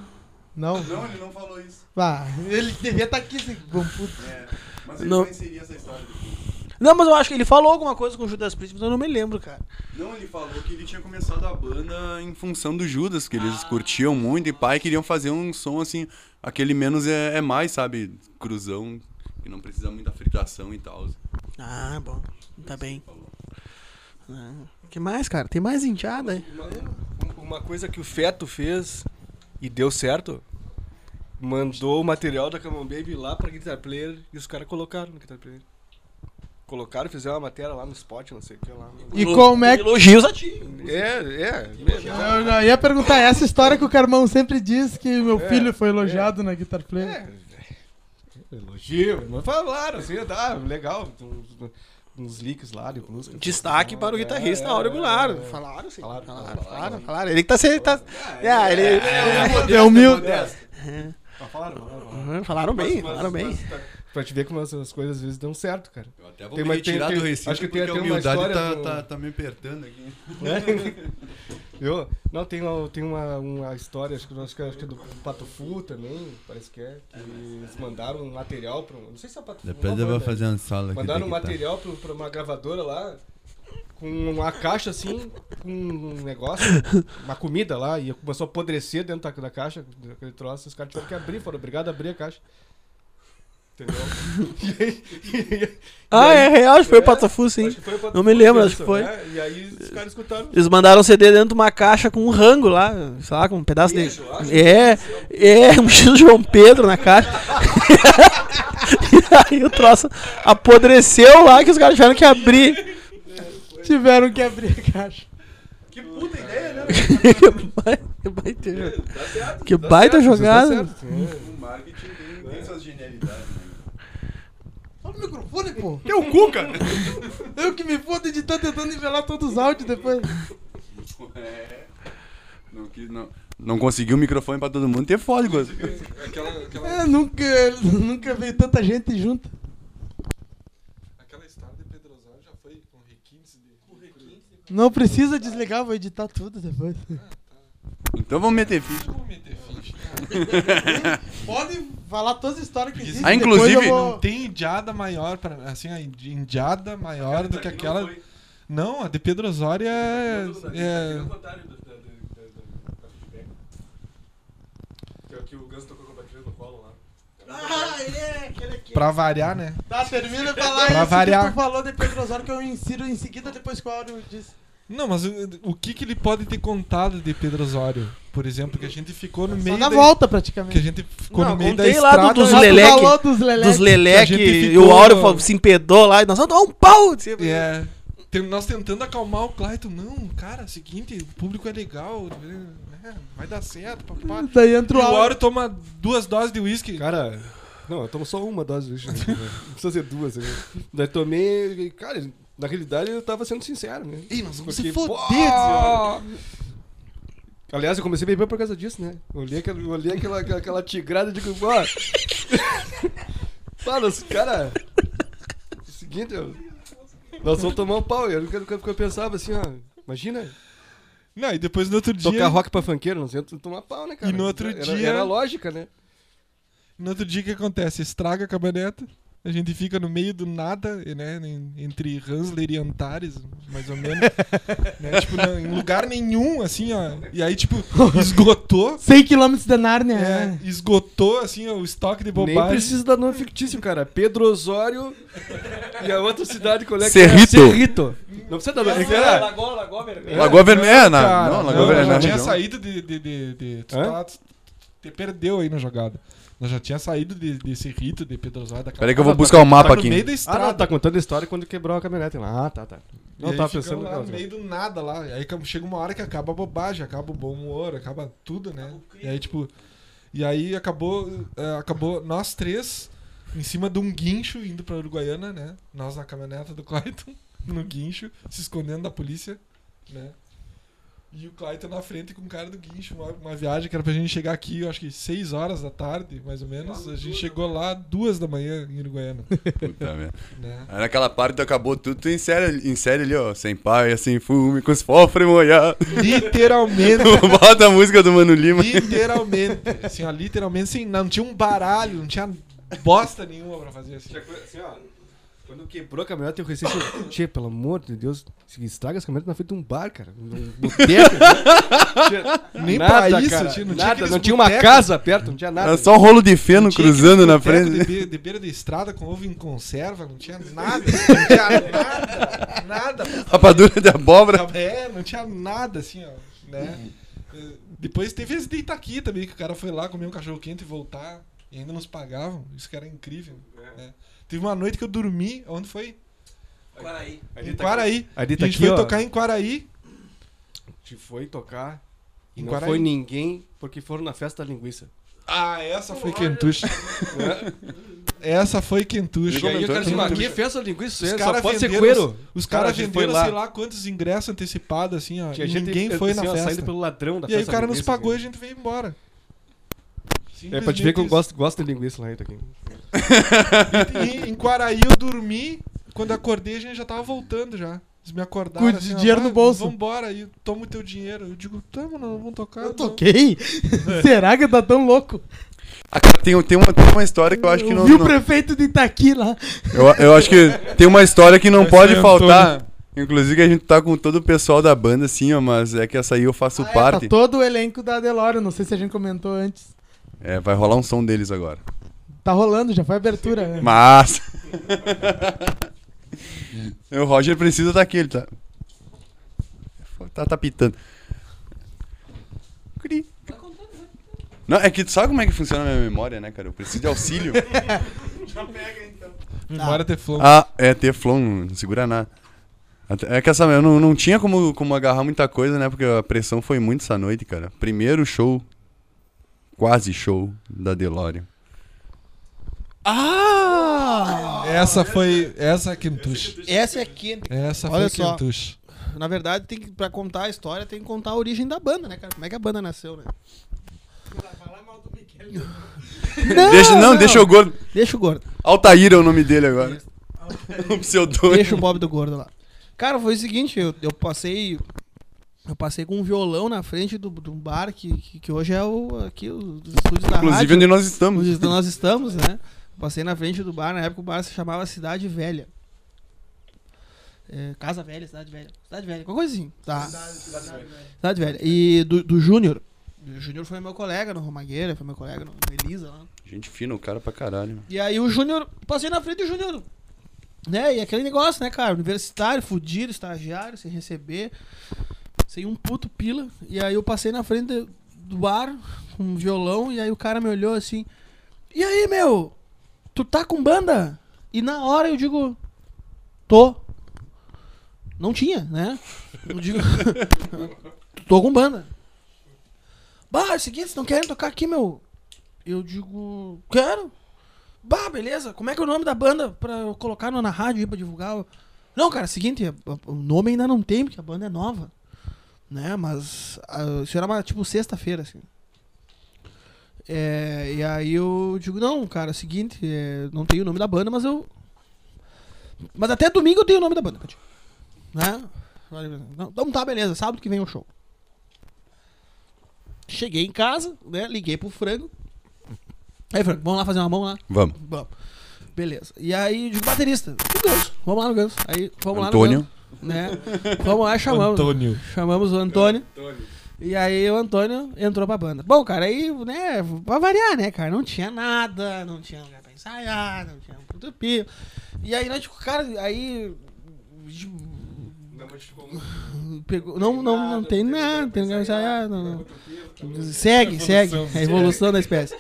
Não. não, ele não falou isso. Ah, ele devia estar aqui, esse bom puto. É, mas ele Não. inserir essa história depois. Não, mas eu acho que ele falou alguma coisa com o Judas Priest, mas eu não me lembro, cara. Não, ele falou que ele tinha começado a banda em função do Judas, que eles curtiam muito e pai queriam fazer um som assim, aquele menos é, é mais, sabe? Cruzão, que não precisa muita fritação e tal. Ah, bom. Tá bem. Ah, que mais, cara? Tem mais enteada aí? Uma, uma coisa que o Feto fez e deu certo. Mandou o material da Camon Baby lá pra Guitar Player e os caras colocaram no Guitar Player. Colocaram, fizeram uma matéria lá no spot, não sei o que lá. E como é que. Elogios a ti. É, é. Eu já ia perguntar essa história que o Carmão sempre diz que meu É, filho foi elogiado na Guitar Play. É, elogio, mas falaram assim, tá, legal. Uns, leaks lá de música. Destaque para o guitarrista É, Áureo é, Goulart. é, é. Falaram, sim. Falaram, Falaram, falaram, falaram. Ele que tá sendo. Tá... É, ele. É humilde. Falaram, falaram. Uhum, Falaram bem, Mas- falaram mas- bem. mas tá- Pra te ver como as, as coisas às vezes dão certo, cara. Eu até vou Tem me retirar tem- do recinto acho que tem a até uma humildade tá, do- tá, tá me apertando aqui. Eu, não, tem, uma, tem uma, uma história, acho que, acho, que, acho que é do Pato Fu também, parece que é. Que eles mandaram um material pra. um- Não sei se é Pato Fu. Depois eu vou fazer uma sala aqui. Mandaram um guitarra. material pro, pra uma gravadora lá, com uma caixa assim, com um negócio, uma comida lá, e começou a apodrecer dentro da, da caixa, aquele troço, os caras tiveram que abrir, foram obrigados a abrir a caixa. Entendeu? E aí- e aí- Ah, e é real, acho que foi o É, Patafu, sim. que foi o Não me lembro, acho que foi. né? E aí os caras escutaram. Eles mandaram um CD dentro de uma caixa com um rango lá, sei lá, com um pedaço de. Queijo, acho. É, é, um X João Pedro na caixa. e aí o troço apodreceu lá que os caras tiveram que abrir. Tiveram que abrir a caixa. Que puta ideia, né? que baita, Dá certo, que baita jogada. dá certo. É. O marketing tem, tem suas genialidades, né? Olha o microfone, pô. Que é o cu, cara? Eu que me foda editando, tentando nivelar todos os áudios depois. É. Não, quis, não, não conseguiu o microfone pra todo mundo ter fôlego. Aquela, aquela, É, nunca, nunca veio tanta gente junto. Aquela história de Pedro Osório já foi com requintes de. Não precisa desligar, vou editar tudo depois. Então vamos meter ficha. Vamos meter ficha. Pode falar todas as histórias que existem. Ah, inclusive- vou- Não tem indiada maior, pra, assim, a indi- indiada maior do que aquela. Não, a de Pedro Osório é. é Que o Gans tocou com a bateria no colo lá. Ah, é, aquele aqui. pra variar, né? Tá, termina de falar Pra isso variar. que tu falou de Pedro Osório que eu insiro em seguida depois que o áudio disse. Não, mas o, o que, que ele pode ter contado de Pedro Osório? Por exemplo, que a gente ficou no Só meio. na da- volta, Que a praticamente. gente ficou Não, no meio da contei lá do- estrada. dos tu Leleque. falou dos Leleque. Dos Leleque e o Áureo fa- se empedou lá e nós vamos dar um pau! É. Tem- nós tentando acalmar o Clayton. Não, cara, seguinte, o público é legal. né, vai dar certo, papá. Daí E entra o o áudio. Áureo toma duas doses de uísque. Cara, não, eu tomo só uma dose hoje. né? Não precisa ser duas. Né? Daí tomei. e, Cara, na realidade eu tava sendo sincero, né? Ih, nós vamos Porque, se foder. Aliás, eu comecei a beber por causa disso, né? Olhei aquela, olhei aquela, aquela, aquela tigrada e digo, ó. Mano, os cara. O seguinte, eu, nós vamos tomar um pau. E eu, eu, eu, eu pensava assim, ó. Imagina, Não, e depois no outro dia. tocar rock pra funkeiro, nós íamos tomar pau, né, cara? E no outro Era- dia- Era lógica, né? No outro dia o que acontece? Estraga a caminhoneta. A gente fica no meio do nada, né? Entre Hansler e Antares, mais ou menos. né, Tipo, não- em lugar nenhum, assim, ó. E aí, tipo, esgotou. 100 km de Nárnia. É, né? esgotou, assim, ó, o estoque de Nem bobagem. precisa dar nome fictício, cara. Pedro Osório e a outra cidade, qual é que Cerrito. é? Cerrito. Não precisa dar nome. Era- Lagoa, Lagoa Vermelha. Lagoa Vermelha, na, Cara, não, Lagoa não, Vermelha nós na já tinha saído de. de, de, de- tu, tá- tu te perdeu aí na jogada. Nós já tinha saído de- desse rito de Pedro Osório da Peraí que eu vou Tá- buscar o mapa tá no aqui. meio da Ah, estrada. não, tá contando a história quando quebrou a caminhonete lá. Ah, tá, tá. E Não, ficamos pensando lá no não, meio do nada lá. Aí como chega uma hora que acaba a bobagem, acaba o bom humor, acaba tudo, né? E aí, tipo. E aí acabou. eh, acabou nós três em cima de um guincho indo pra Uruguaiana, né? Nós na caminhoneta do Clayton, no guincho, se escondendo da polícia, né? E o Clayton na frente com o cara do guincho, uma, uma viagem que era pra gente chegar aqui, eu acho que 6 horas da tarde, mais ou menos. A gente chegou lá duas da manhã em Uruguaiana, Puta merda. né? Aí naquela parte acabou tudo, tu insere, insere ali, ó. Sem pai, sem fume, com os fofres molhados. Literalmente. Bota a música do Mano Lima. Literalmente. Assim, ó, literalmente, assim, não tinha um baralho, não tinha bosta nenhuma pra fazer assim. Assim, ó. Quando quebrou a caminhonete, eu recebi. Tchê, pelo amor de Deus, se estraga as caminhonetas na frente de um bar, cara. Um boteco. Tchê, Nem nada, pra isso, cara, tio, não tinha nada, aqueles não tinha uma boteco. casa perto, não tinha nada. Era só um rolo de feno tinha cruzando na frente. De, be- de beira de estrada com ovo em conserva, não tinha nada. Não tinha nada. Nada. Rapadura de abóbora. É, não tinha nada assim, ó. Né? Depois teve esse de Itaqui também, que o cara foi lá comer um cachorro quente e voltar. E ainda nos pagavam. Isso que era incrível. né? Teve uma noite que eu dormi. Onde foi? Quaraí. Em tá Quaraí. Ali a tá gente aqui, foi ó. tocar em Quaraí. A gente foi tocar. E Em não Quaraí. foi ninguém porque foram na festa da linguiça. Ah, essa foi quentuxa. Essa foi quentuxa. E aí o cara disse, aqui é festa da linguiça, Os só caras pode ser. Os Cara, caras a gente foi venderam, lá. sei lá, quantos ingressos antecipados, assim, ó. Tinha e gente, ninguém foi na assim, ó, festa. saindo pelo ladrão da E aí o festa cara nos pagou e a gente veio embora. É pra te ver que eu gosto, gosto de linguiça lá, Itaquim. isso. E, em Quaraí eu dormi, quando acordei a gente já tava voltando já. Eles me acordaram Com o assim, dinheiro no "Vai, bolso." Vambora aí, toma o teu dinheiro. Eu digo, tamo, não, vamos tocar. Eu não." toquei? Será que tá tão louco? Ah, tem, tem, uma, tem uma história que eu acho que eu não. vi o não- prefeito de Itaqui lá. eu, eu acho que tem uma história que não pode é faltar. Inclusive que a gente tá com todo o pessoal da banda, assim, ó, mas é que essa aí eu faço Ah, é, parte. tá todo o elenco da Delore, não sei se a gente comentou antes. É, vai rolar um som deles agora. Tá rolando, já foi abertura. né? Mas. o Roger precisa estar aqui, ele tá. Tá, tá pitando. Cri. Não, é que tu sabe como é que funciona a minha memória, né, cara? Eu preciso de auxílio. Memória Teflon. ah, é Teflon, não segura nada. É que essa, eu não, não tinha como, como agarrar muita coisa, né? Porque a pressão foi muito essa noite, cara. Primeiro show, quase show da DeLorean. Ah! Essa foi. Essa é quentuxa. Essa é quente. Essa Olha foi só. quentuxa. Na verdade, tem que, pra contar a história, tem que contar a origem da banda, né, cara? Como é que a banda nasceu, né? deixa, não, deixa o gordo. Deixa o gordo. Altair é o nome dele agora. o pseudônimo. Deixa o Bob do gordo lá. Cara, foi o seguinte, eu, eu passei Eu passei com um violão na frente do, do bar, que, que, que hoje é o, aqui, os estúdios da Inclusive rádio. onde nós estamos. onde nós estamos, né? Passei na frente do bar, na época o bar se chamava Cidade Velha. É, Casa Velha, Cidade Velha. Cidade Velha, qualquer coisa assim. Tá. Cidade Velha. E do, do Júnior. O Júnior foi meu colega no Romagueira, foi meu colega no, no Elisa lá. Gente fina, o cara pra caralho. E aí o Júnior, passei na frente do Júnior. Né? E aquele negócio, né, cara? Universitário, fudido, estagiário, sem receber, sem um puto pila. E aí eu passei na frente do bar com um violão, e aí o cara me olhou assim. E aí, meu? Tu tá com banda? E na hora eu digo. Tô. Não tinha, né? Eu digo. tô com banda. Bah, é o seguinte, vocês não querem tocar aqui, meu? Eu digo. Quero. Bah, beleza. Como é que é o nome da banda pra eu colocar na rádio aí pra divulgar? Não, cara, é o seguinte, a- o nome ainda não tem, porque a banda é nova. Né, mas ah, isso era uma, tipo sexta-feira, assim. É, e aí eu digo, não, cara, é o seguinte, é, não tenho o nome da banda, mas eu. Mas até domingo eu tenho o nome da banda. Né? Então tá, beleza, sábado que vem o show. Cheguei em casa, né? Liguei pro frango. Aí, Franco, vamos lá fazer uma mão lá? Vamos. Vamos. Beleza. E aí, de baterista, o Ganso. Vamos lá no Ganso. Aí, vamos Antônio. lá no Ganso. Né? Vamos lá, chamamos. Antônio. Chamamos o Antônio. E aí o Antônio entrou pra banda. Bom, cara, aí, né, pra variar, né, cara, não tinha nada, não tinha lugar pra ensaiar, não tinha um puto pio. E aí, nós, tipo, cara, aí. Pegou, não, não, não tem nada, não tem lugar pra ensaiar. Não, não. Segue, segue. A evolução da espécie.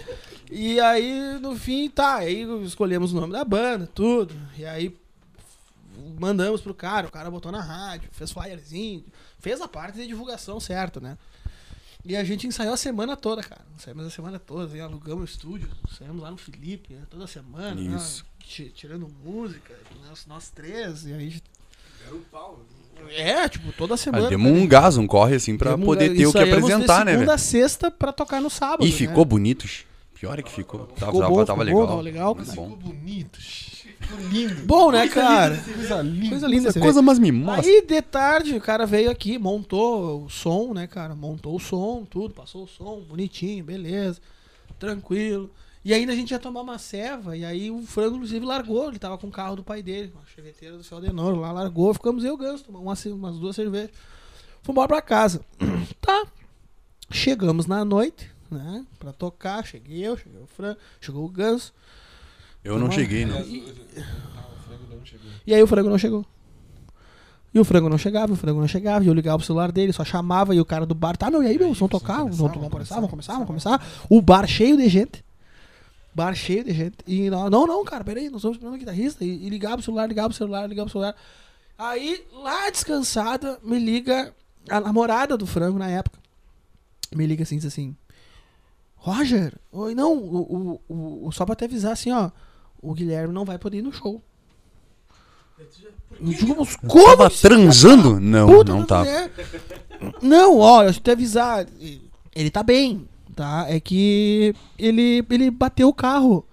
E aí, no fim, tá, aí escolhemos o nome da banda, tudo. E aí mandamos pro cara, o cara botou na rádio, fez flyerzinho, fez a parte de divulgação certo, né? E a gente ensaiou a semana toda, cara. Ensaiamos a semana toda, aí alugamos o estúdio, ensaiamos lá no Felipe, né? toda semana, né? Tirando música, nós, nós três, e aí. É, tipo, toda semana. Ah, demos um gás, um corre assim pra Demos- poder ter o que apresentar, né, Segunda a velho? sexta pra tocar no sábado. E né? ficou bonito. Pior é que ficou. Tava, Ficou tava, bom, tava ficou bom, legal. tava legal, cara. bom. Ficou bonito. Lindo. Bom, né, cara? Coisa linda. Coisa linda. Essa você coisa vê. mais mimosa. Aí, de tarde, o cara veio aqui, montou o som, né, cara? Montou o som, tudo, passou o som, bonitinho, beleza, tranquilo. E ainda a gente ia tomar uma ceva, e aí o frango, inclusive, largou. Ele tava com o carro do pai dele, uma cheveteira do seu Denoro, lá largou. Ficamos eu e o Ganso, tomamos umas, umas duas cervejas. Fomos embora pra casa. tá. Chegamos na noite, né, pra tocar. Cheguei eu, cheguei o frango, chegou o Ganso. Eu não cheguei, não. Ah, o frango não chegou. E aí o frango não chegou. E o frango não chegava, o frango não chegava, e eu ligava pro celular dele, só chamava, e o cara do bar, tá, meu, e aí, meu, vamos tocar, vamos começar, vamos começar, vamos começar. O bar cheio de gente. Bar cheio de gente. E nós, não, não, cara, peraí, nós estamos esperando o guitarrista. E, e ligava pro celular, ligava pro celular, ligava pro celular. Aí, lá descansada, me liga a namorada do frango na época. Me liga assim, diz assim: Roger, oi, não, o, o, o, o- só pra te avisar assim, ó, o Guilherme não vai poder ir no show. Mas como? Tava assim, transando? Não, Puta não tava. mulher. Não, ó, eu te avisar. Ele tá bem, tá? É que ele, ele bateu o carro.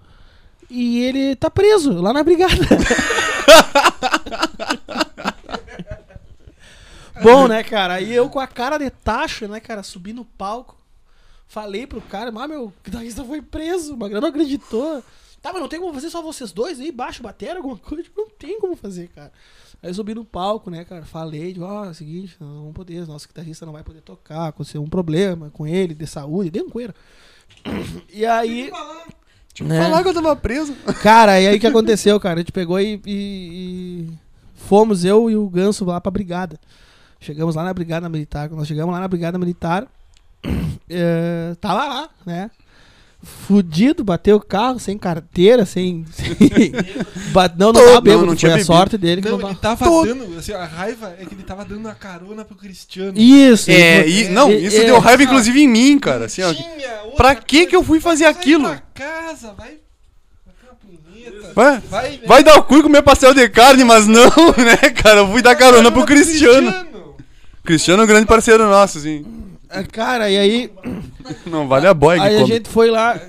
E ele tá preso lá na brigada. Bom, né, cara? Aí eu com a cara de taxa, né, cara, subi no palco. Falei pro cara, mas meu, o guitarrista foi preso. O Magrão não acreditou. Tá, mas não tem como fazer só vocês dois aí, baixo, bateram alguma coisa? Tipo, não tem como fazer, cara. Aí eu subi no palco, né, cara? Falei, tipo, ó, é o seguinte, nós não vamos poder, nosso guitarrista não vai poder tocar, aconteceu um problema com ele, de saúde, deu um coeira. E aí. né? Falar que eu tava preso. Cara, e aí o que aconteceu, cara? A gente pegou e, e- e fomos eu e o Ganso lá pra brigada. Chegamos lá na brigada militar. Quando nós chegamos lá na brigada militar, eh, tava lá, né? Fudido, bateu o carro, sem carteira, sem. sem- não, não Todo, tava bêbado, não foi tinha a bebido. sorte dele que Não, não ele tava. Todo. dando. Assim, a raiva é que ele tava dando uma carona pro Cristiano. Isso, É, e, não, é, isso é, deu raiva inclusive em mim, cara. Assim, ó, pra que que eu fui fazer Vai aquilo? Pra casa, vai. Vai. Vai, Vai, vai dar o cu e comer pastel de carne, mas não, né, cara? Eu fui dar carona pro Cristiano. Cristiano é um grande parceiro nosso, assim. É, Cara, e aí. Não vale a boia Aí a come. gente foi lá,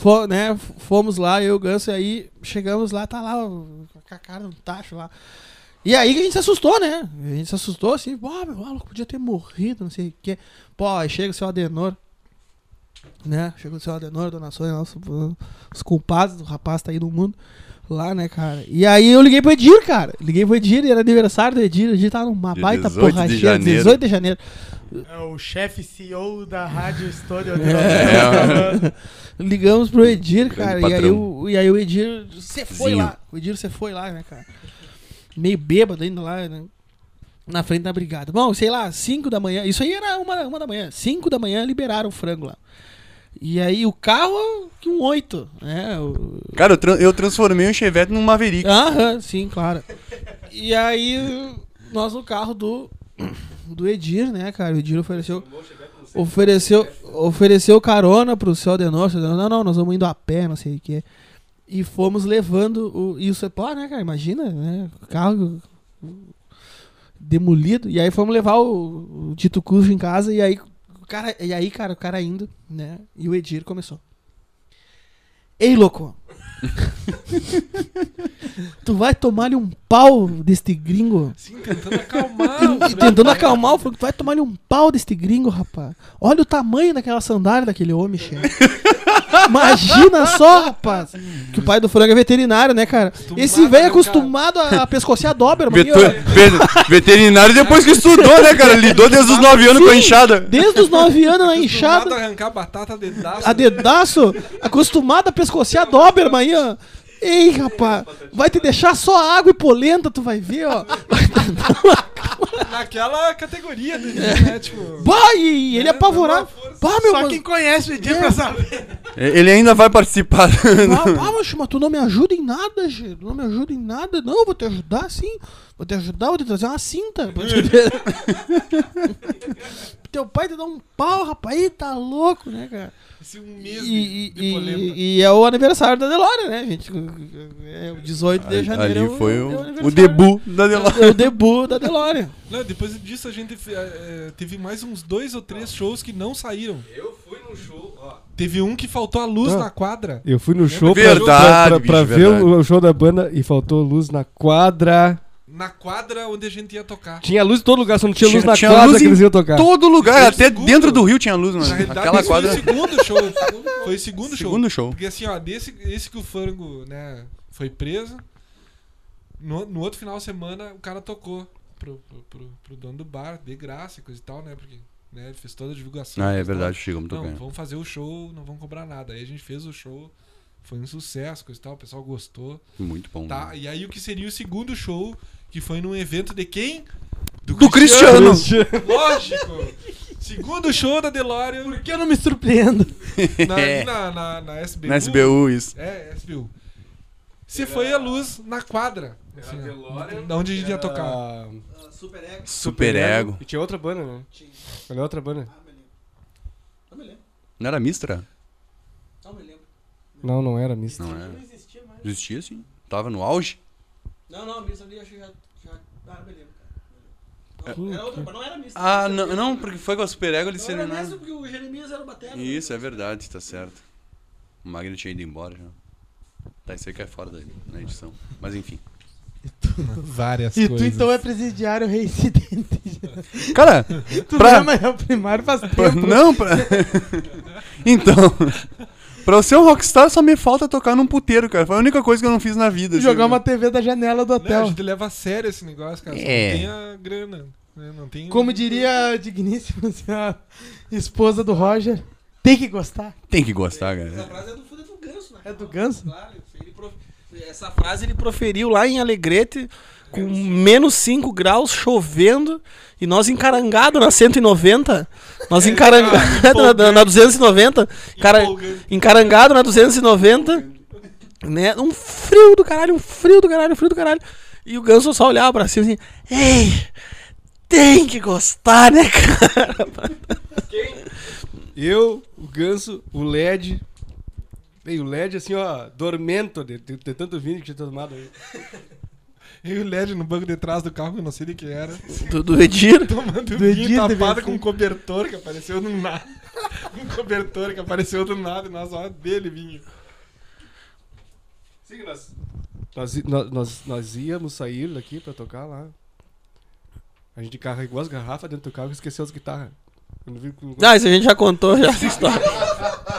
fo- né? Fomos lá, eu e o Ganso, e aí chegamos lá, tá lá com a cara no tacho lá. E aí que a gente se assustou, né? A gente se assustou assim, pô, meu maluco podia ter morrido, não sei o quê. Pô, aí chega o seu Adenor, né? Chega o seu Adenor, dona Sônia, nosso, os culpados do rapaz tá aí no mundo. Lá, né, cara? E aí eu liguei pro Edir, cara. Liguei pro Edir, era aniversário do Edir. O Edir tava numa Dia baita 18 de janeiro. 18 de janeiro. É o chefe CEO da Rádio Studio. É. Ligamos pro Edir, cara. E aí, o, e aí o Edir, você foi Zinho. lá. O Edir, você foi lá, né, cara? Meio bêbado ainda lá, né? Na frente da brigada. Bom, sei lá, 5 da manhã. Isso aí era uma, uma da manhã. 5 da manhã liberaram o frango lá. E aí o carro, que um 8, né? O, Cara, eu, tra- eu transformei um Chevette num Maverick. Aham, sim, claro. E aí, nós no carro do, do Edir, né, cara? O Edir ofereceu. Ofereceu, ofereceu carona pro Adenor. seu Adenor, Não, não, nós vamos indo a pé, não sei o quê. E fomos levando o. E o Ceplar, né, cara? Imagina, né? Carro demolido. E aí fomos levar o, o Tito Cujo em casa. E aí, cara, e aí, cara, o cara indo, né? E o Edir começou. Ei, louco! tu vai tomar-lhe um pau deste gringo? Sim, tentando acalmar. O e tentando acalmar o Franco, tu vai tomar-lhe um pau deste gringo, rapaz. Olha o tamanho daquela sandália daquele homem, chefe. Imagina só, rapaz. Que o pai do frango é veterinário, né, cara? Esse velho é né, acostumado a, a pescocear Doberman. Veto- ve- veterinário depois que estudou, né, cara? Lidou desde os 9 anos com a enxada. Desde os 9 anos na enxada. a arrancar batata de daço. A dedaço, acostumado a pescocear Doberman aí, ó. Ei, rapaz, vai te deixar só água e polenta, tu vai ver, ó. Naquela categoria dele, né? Tipo. Bah, e ele é apavorado. Bah, meu Só mano. quem conhece o Edir pra saber. Ele ainda vai participar. Ah, ah, mas, mas tu não me ajuda em nada, gente. Tu não me ajuda em nada. Não, eu vou te ajudar sim. Vou te ajudar, vou te trazer uma cinta. Teu pai te dá um pau, rapaz. Ih, tá louco, né, cara? Esse um mês E, de, de polenta. e, e é o aniversário da Delore, né, gente? É o 18 de janeiro. Ali é foi é o, o aniversário. debut da Delore. É o debut da Delore. Não, depois disso a gente fe- eh, teve mais uns dois ou três shows que não saíram. Eu fui num show, ó. Teve um que faltou a luz Ah. na quadra. Eu fui no show pra, Verdade, pra, pra, pra bicho, ver verdade. o, o show da banda e faltou luz na quadra. Na quadra onde a gente ia tocar. Tinha luz em todo lugar, só não tinha, luz Tinha- na tinha quadra luz que eles iam tocar. Todo lugar, até segundo. dentro do Rio tinha luz, mano. Aquela quadra. foi o segundo show. Foi o segundo show. Segundo show. Porque assim, ó, desse esse que o frango, né, foi preso. No, no outro final de semana, o cara tocou pro, pro, pro, pro dono do bar, de graça e coisa e tal, né? Porque né, ele fez toda a divulgação. Ah, é verdade, chegamos Não, tocando. vamos fazer o show, não vamos cobrar nada. Aí a gente fez o show, foi um sucesso, coisa e tal, o pessoal gostou. Muito bom. Tá, né? e aí o que seria o segundo show, que foi num evento de quem? Do Cristiano. Lógico! Segundo show da DeLorean Por que eu não me surpreendo? na, É. na, na, na SBU. Na SBU, isso. É, SBU. Você foi a luz na quadra. Assim, ó, da onde a gente ia tocar. Ah, Super Ego. Super Ego. E tinha outra banda, né? Qual é a outra banda? Não me lembro. Não era Mistra? Não me lembro. Não, não era mista. Não era. Não existia mais. Existia, sim. Tava no auge. Não, não, a missa ali acho que já. já... Ah, lembro, cara. Não, era outra, não era missa. Ah, não, não, porque foi com a Super Ego, eles Não era terminaram. missa porque o Jeremias era o batera. né? Isso, é verdade, tá certo. O Magno tinha ido embora já. Tá, isso aí cai fora da, na edição. Mas enfim. Várias E tu então é presidiário reincidente. Cara, Tu Pra- não é primário faz pra- tempo. não, pra... então, pra eu ser um rockstar só me falta tocar num puteiro, cara. Foi a única coisa que eu não fiz na vida. assim, Jogar né? uma TV da janela do Não, a hotel. gente leva a sério esse negócio, cara. Só É. não tem a grana. né? Não tem Como diria a digníssima senhora, esposa do Roger, tem que gostar. Tem que gostar, Essa cara. frase é do Fuda do Ganso, né? É do Ganso? Claro, ele prof- essa frase ele proferiu lá em Alegrete, com menos 5 graus, chovendo, e nós encarangados na 190, nós encarangados na, na 290, cara, encarangado na 290, né? Um frio do caralho, um frio do caralho, um frio do caralho. E o Ganso só olhava pra cima assim, ei, tem que gostar, né, cara? Eu, o Ganso, o LED. E o LED, assim, ó, dormento de, de, de tanto vinho que tinha tomado aí. Eu e o LED no banco de trás do carro, que eu não sei de que era. Do, do Edir. Tomando Do vinho Edir tapado com um cobertor que apareceu do nada. um cobertor que apareceu do nada e nós olhamos dele vinho. Sim, nós, Nós, nós, nós, íamos sair daqui pra tocar lá. A gente carregou as garrafas dentro do carro e esqueceu as guitarras. Não Ah, isso a gente já contou já essa história.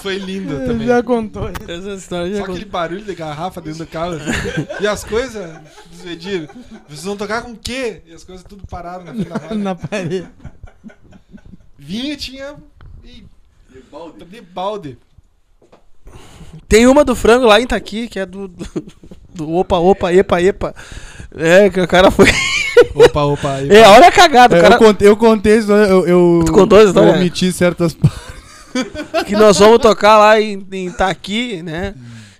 Isso foi lindo Ele também. já contou. Essa história já Só contou. aquele barulho de garrafa dentro do carro. e as coisas, desmedir. Vocês vão tocar com o quê? E as coisas tudo parado na frente da. Na parede. Vinho tinha. e- De balde. Tem uma do frango lá em Itaqui, que é do, do, do Opa, Opa, Epa, Epa. É, que o cara foi. Opa, opa. aí. É, olha a cagada. É, cara, eu, contei, eu contei isso, eu, eu, Tu contou história? eu omiti certas partes. que nós vamos tocar lá em, em Itaqui, né?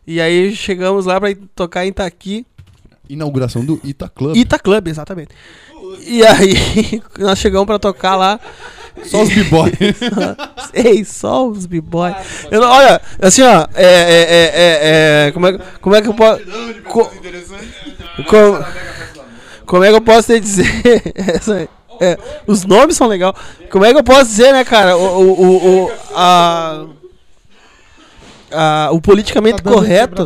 E aí chegamos lá pra tocar em Itaqui. Inauguração do Ita Club. Ita Club, exatamente. E aí nós chegamos pra tocar lá. Só os b-boys. Ei, só os b-boy. Eu não- Olha, assim, ó. É, é, é, é, é, como, é, como é que eu posso. Co- como, como é que eu posso te dizer? Essa- é, os nomes são legais. Como é que eu posso dizer, né, cara? O, o, o, o- a, a- o politicamente Tá correto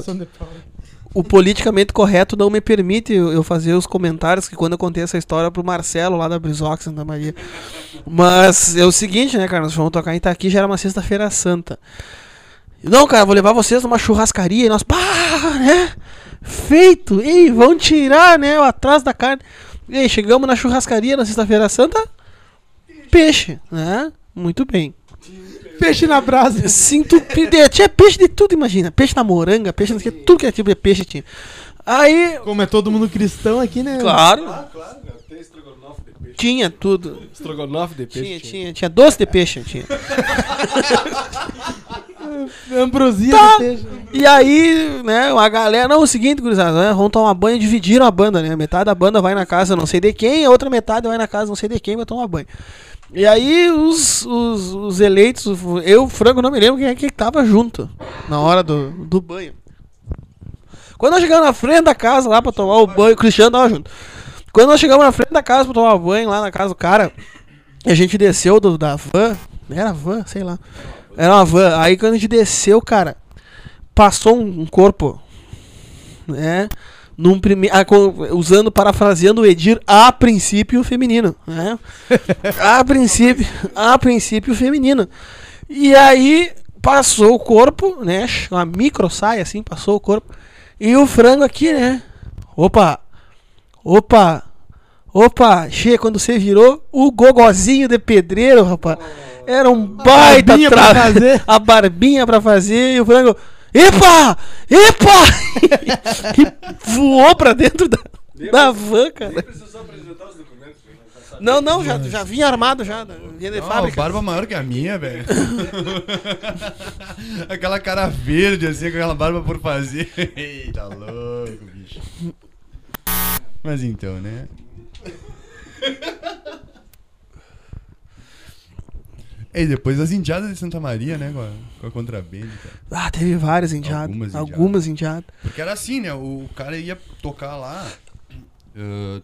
o politicamente correto não me permite eu fazer os comentários que quando eu contei essa história pro Marcelo lá da Brizox Santa Maria. Mas é o seguinte, né, cara? Nós vamos tocar em Itaqui, já era uma sexta-feira santa. Não, cara, vou levar vocês numa churrascaria e nós, pá, né? Feito! Ei, vão tirar, né, o atrás da carne. E aí, chegamos na churrascaria na sexta-feira santa, peixe, né? Muito bem. Peixe na brasa. Sinto. Tinha peixe de tudo, imagina. Peixe na moranga, peixe não sei que, tudo que é tipo de peixe tinha. Aí. Como é todo mundo cristão aqui, né? Claro, Claro, né? Tem estrogonofe de peixe. tinha tudo. Estrogonofe de peixe. Tinha, tinha, tinha doce de peixe, tinha. Ambrosia Tá. E aí, né, a galera. Não, é o seguinte, gurizada, né? Vamos tomar banho, dividiram a banda, né? Metade da banda vai na casa não sei de quem, a outra metade vai na casa não sei de quem, vai tomar banho. E aí os, os, os eleitos, eu, Franco, não me lembro quem é que tava junto na hora do, do banho. Quando nós chegamos na frente da casa lá pra tomar o banho, o Cristiano tava junto. Quando nós chegamos na frente da casa pra tomar banho, lá na casa do cara, e a gente desceu do, da van, era van, sei lá. Era uma van. Aí quando a gente desceu, cara, passou um, um corpo, né? Num prime... ah, usando, parafraseando o Edir, a princípio feminino, né? a princípio, a princípio feminino. E aí passou o corpo, né? Uma micro saia assim, passou o corpo. E o frango aqui, né? Opa! Opa! Opa! Che, quando você virou o gogozinho de pedreiro, rapaz. Era um baita barbinha pra tra- fazer. A barbinha pra fazer e o frango. Epa! Epa! e voou pra dentro da, da van, cara. precisou apresentar os documentos. né? Não, não, já, já vinha armado já. Vinha de Não, fábrica. barba maior que a minha, velho. aquela cara verde, assim, com aquela barba por fazer. Eita, louco, bicho. Mas então, né? E depois as indiadas de Santa Maria, né? Com a, com a contraband, cara. Ah, teve várias indiadas. Algumas Algumas indiadas. Porque era assim, né? O cara ia tocar lá ah,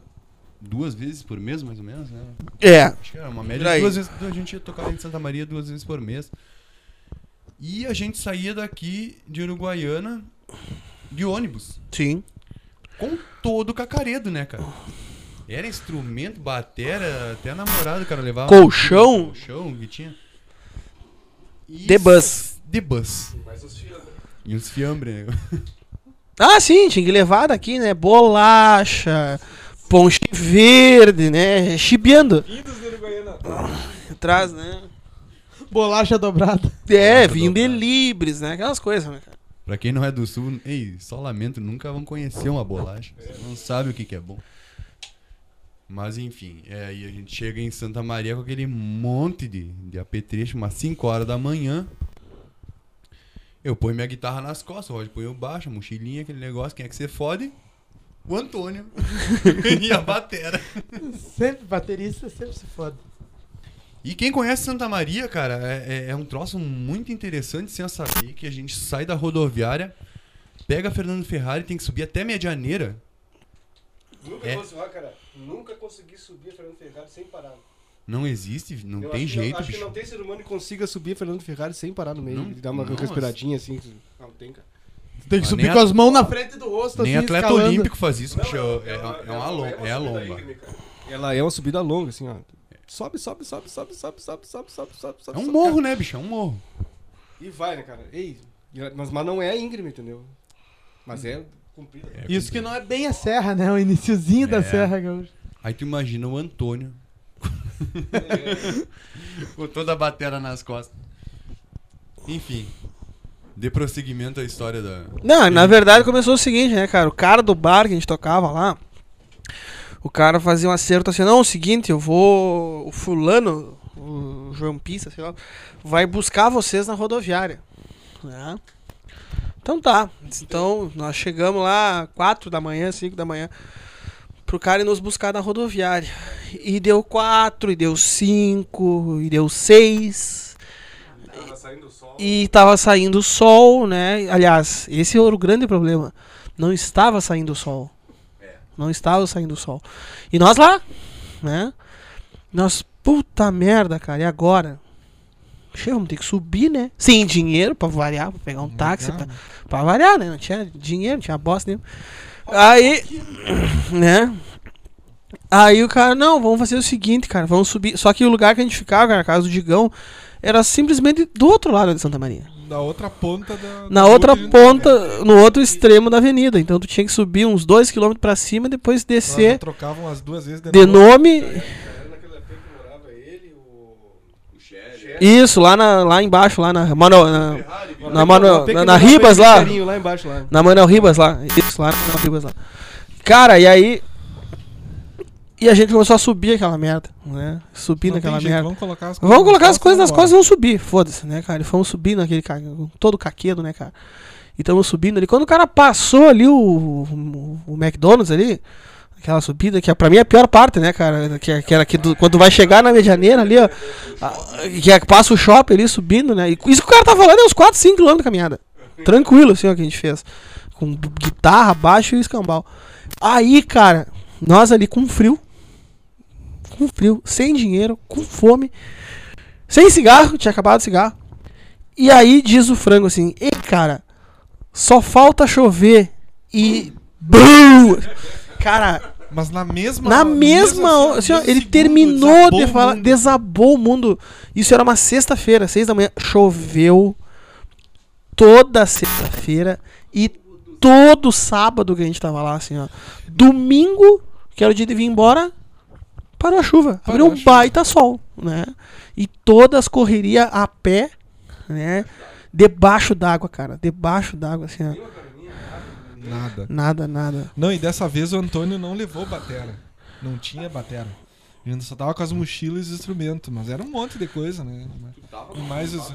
duas vezes por mês, mais ou menos, né? É. Acho que era uma média de duas vezes. A gente ia tocar em Santa Maria duas vezes por mês. E a gente saía daqui de Uruguaiana de ônibus. Sim. Com todo o cacaredo, né, cara? Era instrumento, batera, até namorado, cara, levava. Colchão? Colchão que tinha. E The bus. The bus. E uns fiambre, né? Ah, sim, tinha que levar daqui, né? Bolacha, ponche verde, né? Chibiando. Atrás, né? Bolacha dobrada. É, vinho de libres, né? Aquelas coisas, né, cara? Pra quem não é do sul, ei, só lamento, nunca vão conhecer uma bolacha. Você não sabe o que, que é bom. Mas enfim, é, aí a gente chega em Santa Maria com aquele monte de, de apetrecho, umas 5 horas da manhã. Eu ponho minha guitarra nas costas, o Roger põe o baixo, a mochilinha, aquele negócio, quem é que você fode? O Antônio. e a batera. Sempre, baterista sempre se foda. E quem conhece Santa Maria, cara, é, é- é um troço muito interessante sem saber que a gente sai da rodoviária, pega Fernando Ferrari, tem que subir até Medianeira. Nunca É. fosse lá, cara. Nunca consegui subir a Fernando Ferrari sem parar. Não existe, não Eu tem acho, jeito, eu acho bicho. que não tem ser humano que consiga subir a Fernando Ferrari sem parar no meio. Não- e dar uma não, respiradinha assim. Não tem, cara. Tem que subir com as mãos na frente do rosto, Nem assim, atleta escalando. olímpico faz isso, bicho. É, é uma lomba. É a lomba. Ela é uma subida longa, assim, ó. Sobe, sobe, sobe, sobe, sobe, sobe, sobe, sobe, sobe, sobe. É um sobe, morro, né, bicho? É um morro. E vai, né, cara? Ei, mas, mas não é íngreme, entendeu? Mas é comprido. É Isso que não é bem a serra, né? O iniciozinho da É. serra, gaúcha. Aí tu imagina o Antônio. Com toda a batera nas costas. Enfim. Dê prosseguimento à história da. Não, na verdade começou o seguinte, né, cara? O cara do bar que a gente tocava lá, o cara fazia um acerto assim, não, é o seguinte, eu vou. O fulano, o João Pista, sei lá, vai buscar vocês na rodoviária. Né? Então tá. Então nós chegamos lá 4 da manhã, 5 da manhã, pro cara ir nos buscar na rodoviária. E deu 4, e deu 5, e deu 6. Tava saindo o sol. E tava saindo o sol, né? Aliás, esse era o grande problema. Não estava saindo o sol. Não estava saindo o sol. E nós lá, né? Nós, puta merda, cara, e agora? Che, vamos ter que subir, né? Sem dinheiro pra variar, pra pegar um táxi, pra, pra variar, né? Não tinha dinheiro, não tinha bosta nenhuma. Aí, né? Aí o cara, não, vamos fazer o seguinte, cara, vamos subir. Só que o lugar que a gente ficava, cara, a casa do Digão, era simplesmente do outro lado de Santa Maria. Na outra ponta da. Na outra ponta, no outro extremo da avenida. Então tu tinha que subir uns 2km pra cima e depois descer trocavam as duas vezes de nome. Era naquele tempo que morava ele, o. O Shelly. Isso, lá, na, lá embaixo, lá na. Mano, na, na, na, na Ribas lá. lá embaixo lá. Na Manuel Ribas lá. Isso, lá na Ribas lá. Cara, e aí. E a gente começou a subir aquela merda, né? Naquela jeito, merda. Vamos colocar as coisas Vamos colocar nas as coisas nas costas e vamos subir, foda-se, né, cara? E fomos subir naquele ca... todo caquedo, né, cara? E estamos subindo ali. Quando o cara passou ali o, o, o McDonald's ali, aquela subida, que é, pra mim é a pior parte, né, cara? Que, é- que era que do- quando vai chegar na medianeira ali, ó, a- que é passa o shopping ali subindo, né? E isso que o cara tá falando é uns 4, 5 km de caminhada. Tranquilo, assim, ó, que a gente fez. Com guitarra, baixo e escambau. Aí, cara, nós ali com frio. Com frio, sem dinheiro, com fome. Sem cigarro, tinha acabado o cigarro. E aí diz o frango assim: Ei, cara, só falta chover e. BUM! Cara, Mas na mesma na mesma. mesmo, hora, assim, ele terminou de falar. Desabou o mundo. Isso era uma sexta-feira, seis da manhã. Choveu toda sexta-feira e todo sábado que a gente tava lá, assim, ó. Domingo, que era o dia de vir embora, parou a chuva. Parou Abriu um baita sol, né? E todas correria a pé, né? Debaixo d'água, cara. Debaixo d'água, assim, ó. Nada. Nada, nada. Não, e dessa vez o Antônio não levou batera. Não tinha batera. A gente só tava com as mochilas e instrumentos, mas era um monte de coisa, né? E mais os...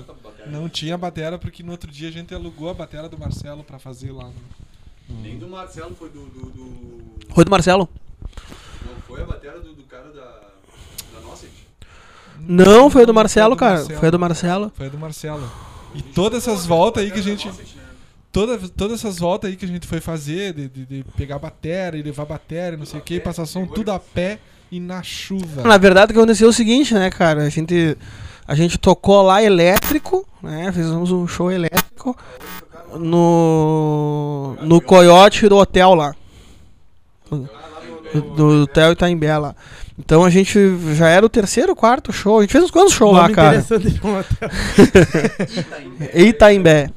Não tinha batera porque no outro dia a gente alugou a batera do Marcelo pra fazer lá. no- Nem do Marcelo, foi do. do, do- Oi do Marcelo? Não foi a bateria do, do cara da. Da nossa, gente. Não, foi a do Marcelo, do cara. Marcelo. Foi a do Marcelo. Foi a do Marcelo. E todas essas voltas aí que a gente. Toda, todas essas voltas aí que a gente foi fazer, de, de, de pegar bateria e levar bateria, não sei o que, passar som tudo a pé e na chuva. Na verdade, o que aconteceu é o seguinte, né, cara? A gente, a gente tocou lá elétrico, né? Fizemos um show elétrico no, no coiote do hotel lá. Do, do hotel Itaimbé lá. Então a gente já era o terceiro quarto show. A gente fez uns quantos shows lá, cara? interessante de um hotel. Itaimbé.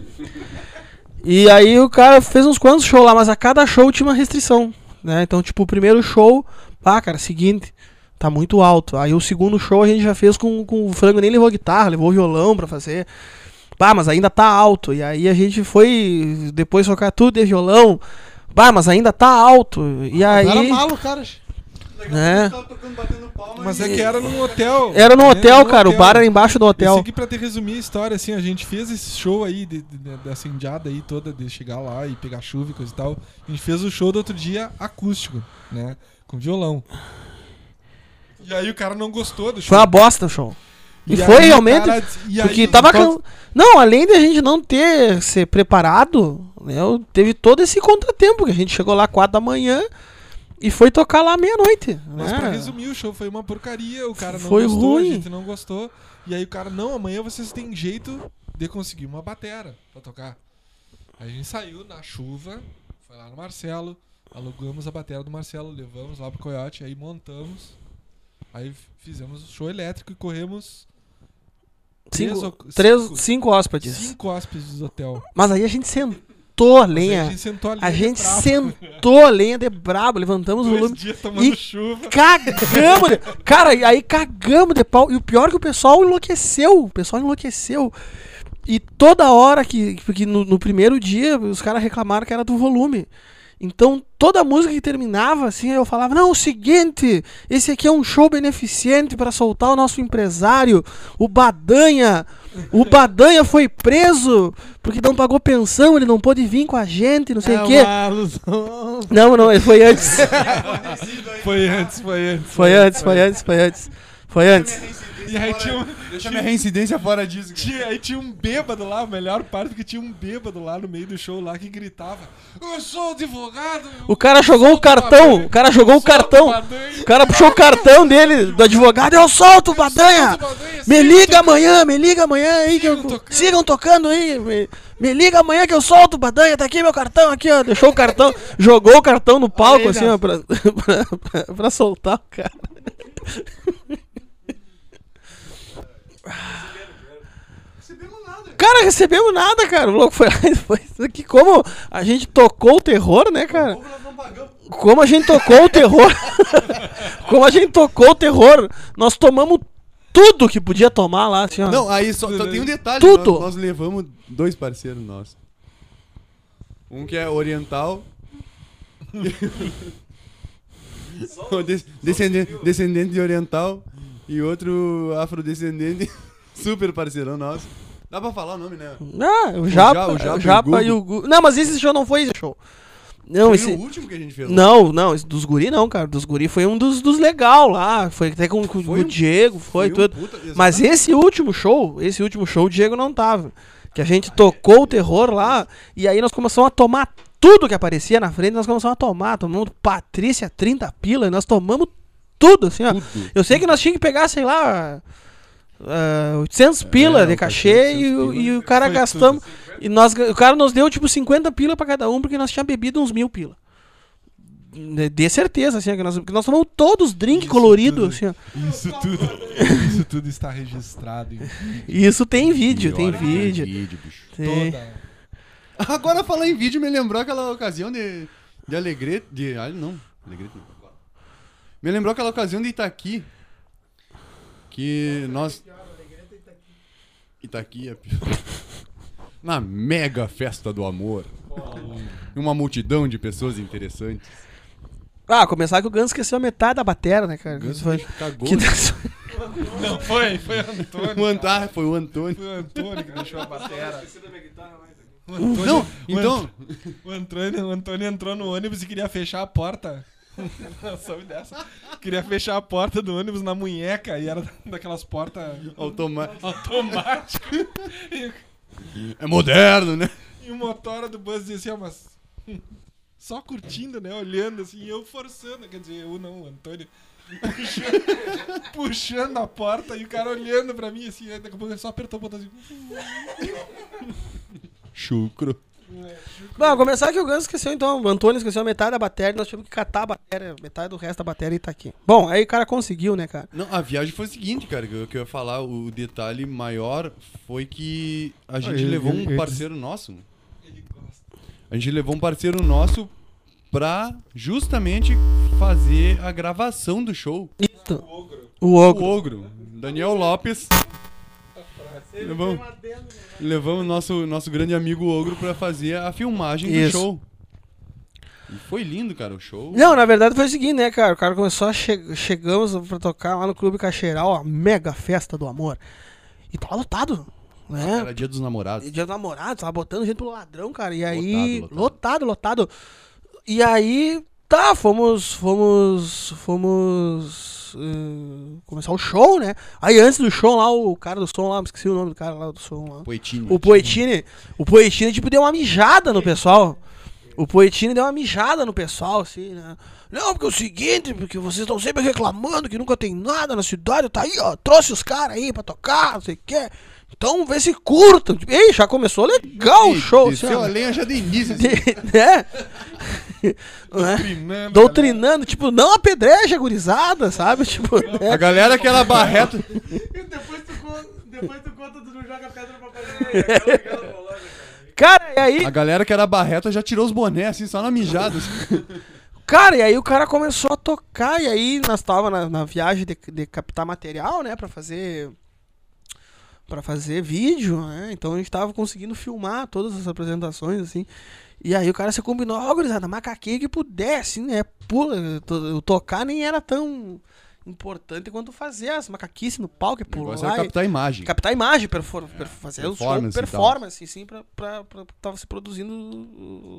E aí o cara fez uns quantos shows lá, mas a cada show tinha uma restrição, né? Então, tipo, o primeiro show, pá, cara, seguinte, tá muito alto. Aí o segundo show a gente já fez com, com o frango, nem levou guitarra, levou violão pra fazer. Pá, mas ainda tá alto. E aí a gente foi depois tocar tudo de violão. Pá, mas ainda tá alto. E Era aí. malo, cara. É. Tava tocando, batendo palma Mas e- é que era num hotel. Era no né? hotel, cara. O bar era embaixo do hotel. aqui pra te resumir a história, assim, a gente fez esse show aí, de, de, de- dessa indiada aí toda, de chegar lá e pegar chuva e coisa e tal. A gente fez o show do outro dia acústico, né? Com violão. E aí o cara não gostou do show. Foi uma bosta o show. E, aí foi realmente. cara- e Porque aí- tava. Não, além de a gente não ter se preparado, né, teve todo esse contratempo que a gente chegou lá 4 da manhã e foi tocar lá meia-noite. Mas né? pra resumir, o show foi uma porcaria, o cara não Foi gostou, ruim. a gente não gostou. E aí o cara, não, amanhã vocês têm jeito de conseguir uma batera pra tocar. Aí a gente saiu na chuva, foi lá no Marcelo, alugamos a bateria do Marcelo, levamos lá pro Coyote, aí montamos. Aí fizemos o show elétrico e corremos três Cinco, três, cinco- cinco hóspedes. cinco hóspedes do hotel. Mas aí a gente sentou aí lenha. A gente sentou ali. A gente sentou lenha de brabo, levantamos o Dois volume. dias tomando E- chuva. Cagamos! De... Cara, aí cagamos de pau. E o pior é que o pessoal enlouqueceu. O pessoal enlouqueceu. E toda hora que. Porque no, no primeiro dia os caras reclamaram que era do volume. Então toda música que terminava, assim, eu falava: Não, o seguinte, esse aqui é um show beneficente para soltar o nosso empresário, o Badanha. O Badanha foi preso porque não pagou pensão, ele não pôde vir com a gente, não sei É o quê. uma alusão. Não, não, ele foi antes. Foi antes, foi antes. Foi antes, foi antes, foi antes. Foi antes. E aí tinha um, Deixa minha reincidência fora disso. cara. tinha, aí tinha um bêbado lá, a melhor parte que tinha um bêbado lá no meio do show lá que gritava: Eu sou advogado! O cara jogou o cartão, o cara jogou o cartão. O cara puxou o cartão dele, do advogado, eu solto o Badanha! Me liga amanhã, me liga amanhã aí que eu. Sigam tocando. Sigam tocando aí. Me, me liga amanhã que eu solto o Badanha, tá aqui meu cartão, aqui, ó. Deixou o cartão, jogou o cartão no palco, Aí, assim, ó, pra, pra, pra- pra soltar o cara. Cara, recebemos nada, cara. O louco foi lá e foi. Que como a gente tocou o terror, né, cara? Como a gente tocou o terror. como a gente tocou o terror. Nós tomamos tudo que podia tomar lá, assim, ó. Não, aí só, só tem um detalhe. Tudo. Nós, nós levamos dois parceiros nossos. Um que é oriental. Descendente, descendente de oriental. E outro afrodescendente. Super parceirão nosso. Dá pra falar o nome, né? Ah, o Japa, Ja- o Japa o e o Japa e o. Gugu. Não, mas esse show não foi esse show. Não, Foi esse. o último que a gente fez. Não, não, esse dos guri não, cara. Dos guri foi um dos, dos legal lá. Foi até com, com Foi o um- Diego, foi, um tudo. puta- Mas esse último show, esse último show, o Diego não tava. Que a gente tocou o terror lá, e aí nós começamos a tomar tudo que aparecia na frente, nós começamos a tomar. Tomamos Patrícia 30 pila, e nós tomamos tudo, assim, ó. Eu sei que nós tínhamos que pegar, sei lá, ah, 800 pila de um cachê de e, o- 800 e o cara Foi gastamos. E nós, o cara nos deu tipo 50 pila pra cada um, porque nós tínhamos bebido uns mil pila. De de certeza, assim, que nós, que nós tomamos todos drink Isso colorido, tudo. assim, ó. Isso tudo, isso tudo está registrado isso tem vídeo, tem vídeo. vídeo, bicho. Tem. toda. Agora falar em vídeo me lembrou aquela ocasião de, de Alegrete. De, ah, não, Alegrete não. Me lembrou aquela ocasião de Itaqui. Que nós. Itaqui é pior. Na mega festa do amor. Uma multidão de pessoas interessantes. Ah, começar que o Gans esqueceu a metade da bateria, né, cara? Ganso Foi- cagou. que- Não, foi, foi Antônio. O Antônio, foi o Antônio. Foi o Antônio que deixou a bateria. Não, então. O Antônio, o Antônio entrou no ônibus e queria fechar a porta. Não soube dessa. Queria fechar a porta do ônibus na munheca e era daquelas portas Automa automáticas. E, é moderno, né? e o motora do bus dizia assim, ó, mas. hum, Só curtindo, né? Olhando assim, e eu forçando, quer dizer, eu não, o Antônio. Puxando, puxando a porta e o cara olhando pra mim assim, daqui a pouco ele só apertou o botão assim. Chucro. Não, começar que o Gans esqueceu, então. O Antônio esqueceu a metade da bateria, nós tivemos que catar a bateria, metade do resto da bateria e tá aqui. Bom, aí o cara conseguiu, né, cara? Não, a viagem foi o seguinte, cara, que eu, que eu ia falar, o detalhe maior foi que a gente ele- levou ele- um ele- parceiro nosso. A gente levou um parceiro nosso pra justamente fazer a gravação do show. Isso. O O ogro. Ogro, Daniel Lopes. Levamos, levamos nosso, nosso grande amigo Ogro pra fazer a filmagem Isso. do show. E foi lindo, cara, o show. Não, na verdade foi o seguinte, né, cara? O cara começou a che chegamos pra tocar lá no Clube Caxeiral, a mega festa do amor. E tava lotado, né? Era dia dos namorados. Dia do namorado, tava botando gente pro ladrão, cara. E aí. Lotado, Lotado, lotado. E aí. Tá, fomos. Fomos. Fomos. Eh, começar o show, né? Aí antes do show lá, o cara do som lá, esqueci o nome do cara lá do som lá. O Poetini, o Poetini, tipo, deu uma mijada no pessoal. O Poetini deu uma mijada no pessoal, assim, né? Não, porque é o seguinte, porque vocês estão sempre reclamando que nunca tem nada na cidade, tá aí, ó, trouxe os caras aí pra tocar, não sei o quê. Então, vê se curta. Ei, já começou legal o show. assim, Desceu ó. a lenha já de início. assim. De- né? Né? Doutrinando. Doutrinando, tipo, não apedreja a gurizada, sabe? Tipo, A né? galera aquela barreta. E depois tu, depois tu conta, tu não joga pedra pra parede. Cara, e aí, A galera que era barreta já tirou os bonés, assim, só na mijada. assim. cara, e aí o cara começou a tocar, e aí nós tava na, na viagem de, de captar material, né, pra fazer para fazer vídeo, né? Então a gente tava conseguindo filmar todas as apresentações assim. E aí o cara se combinou, ó, gurizada, macaquinha que pudesse, né? Pula, to- o tocar nem era tão importante quanto fazer as macaquices no palco, e pular. captar a imagem. captar a imagem, perfor, per- fazer o show, performance performance, sim, pra, pra, pra tava se produzindo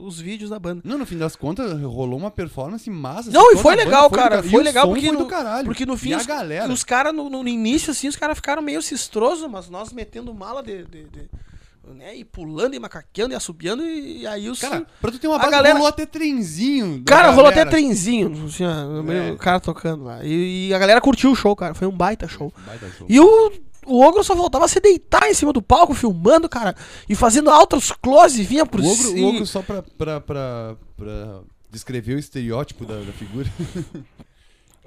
os vídeos da banda. Não, no fim das contas, rolou uma performance massa. Não, assim, e foi banda legal, do cara, foi o legal porque foi no-. Porque no fim, os, galera. os caras, no, no início, assim, os caras ficaram meio cistrosos, mas nós metendo mala de. de- de- né, e pulando, e macaqueando, e assobiando, e, e aí os. Cara, pra tu ter uma A base, galera- rolou até trenzinho. Cara, rolou até trenzinho, assim, É. o cara tocando lá. E, e a galera curtiu o show, cara. Foi um baita show. Baita show. E o, o ogro só voltava a se deitar em cima do palco, filmando, cara. E fazendo altos close, vinha por O ogro, cima. o ogro só pra, pra, pra, pra descrever o estereótipo da, da figura.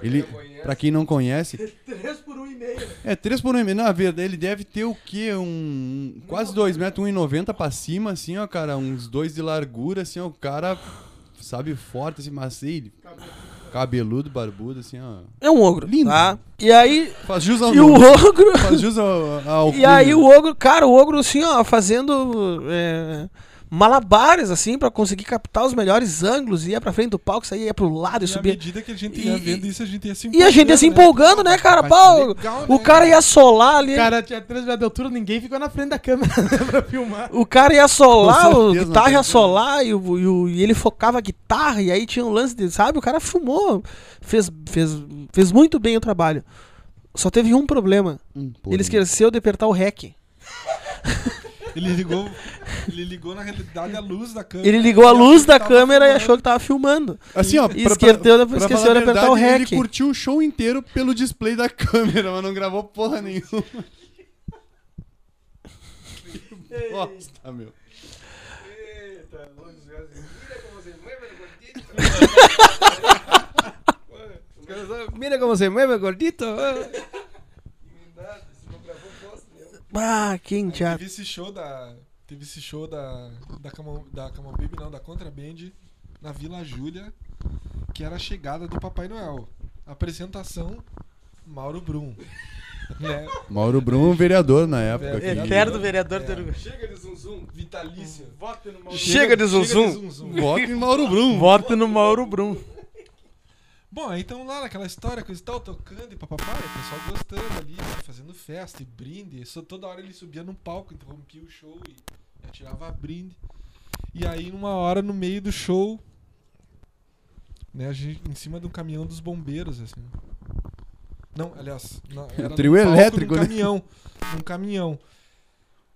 ele, pra quem não conhece, 3 por 1,5. é 3 por 1 Na verdade, ele deve ter o quê? Um. Quase 2 metros, 1,90 pra cima, assim, ó, cara. Uns 2 de largura, assim, ó. O cara, sabe, forte, assim, macio. ele- Cabeludo, barbudo, assim, ó. É um ogro, Lindo. tá? E aí. Faz jus ao E o nome. ogro. Faz jus ao, ao E aí o ogro, cara, o ogro assim, ó, fazendo é, malabares, assim, pra conseguir captar os melhores ângulos, ia pra frente do palco, saía, ia pro lado e, E à subia. medida que a gente E- ia vendo isso, a gente ia se E a gente ia se empolgando, né, cara? Vai Pau, legal, o né? cara ia solar ali. O cara tinha 3 metros de altura, ninguém ficou na frente da câmera pra filmar. O cara ia solar, Com o certeza, guitarra ia tem solar e, o- e o- e ele focava a guitarra, e aí tinha um lance de, sabe? O cara filmou, fez, fez, fez muito bem o trabalho. Só teve um problema. Hum, ele esqueceu de apertar o REC. Ele ligou, ele ligou na realidade a luz da câmera. Ele ligou a luz da que câmera e achou que tava filmando. Assim, ó, E esqueceu de- pra esqueceu falar de apertar o verdade, REC. Ele curtiu o show inteiro pelo display da câmera, mas não gravou porra nenhuma. Bosta, meu. Mira como se mueve, gordito. Ah, quem já. Teve esse show da. Teve esse show da. Da Camon, da Camon Baby, não, da Contraband na Vila Júlia, que era a chegada do Papai Noel. Apresentação, Mauro Brum. né? Mauro Brum, vereador na época. É, aqui. Eterno vereador É. do Uruguai. Chega de zum zum, vitalício. Vote no Mauro, Chega de zum zum. Voto em Mauro Brum. Vote no Mauro Brum. Bom, aí então lá naquela história que eles estavam tocando e papapá, e o pessoal gostando ali, né, fazendo festa e brinde. Só toda hora ele subia num palco, interrompia o show e atirava brinde. E aí numa hora no meio do show, né, a gente em cima de um caminhão dos bombeiros, assim. Não, aliás, não, era num trio palco elétrico, num né? caminhão, num caminhão.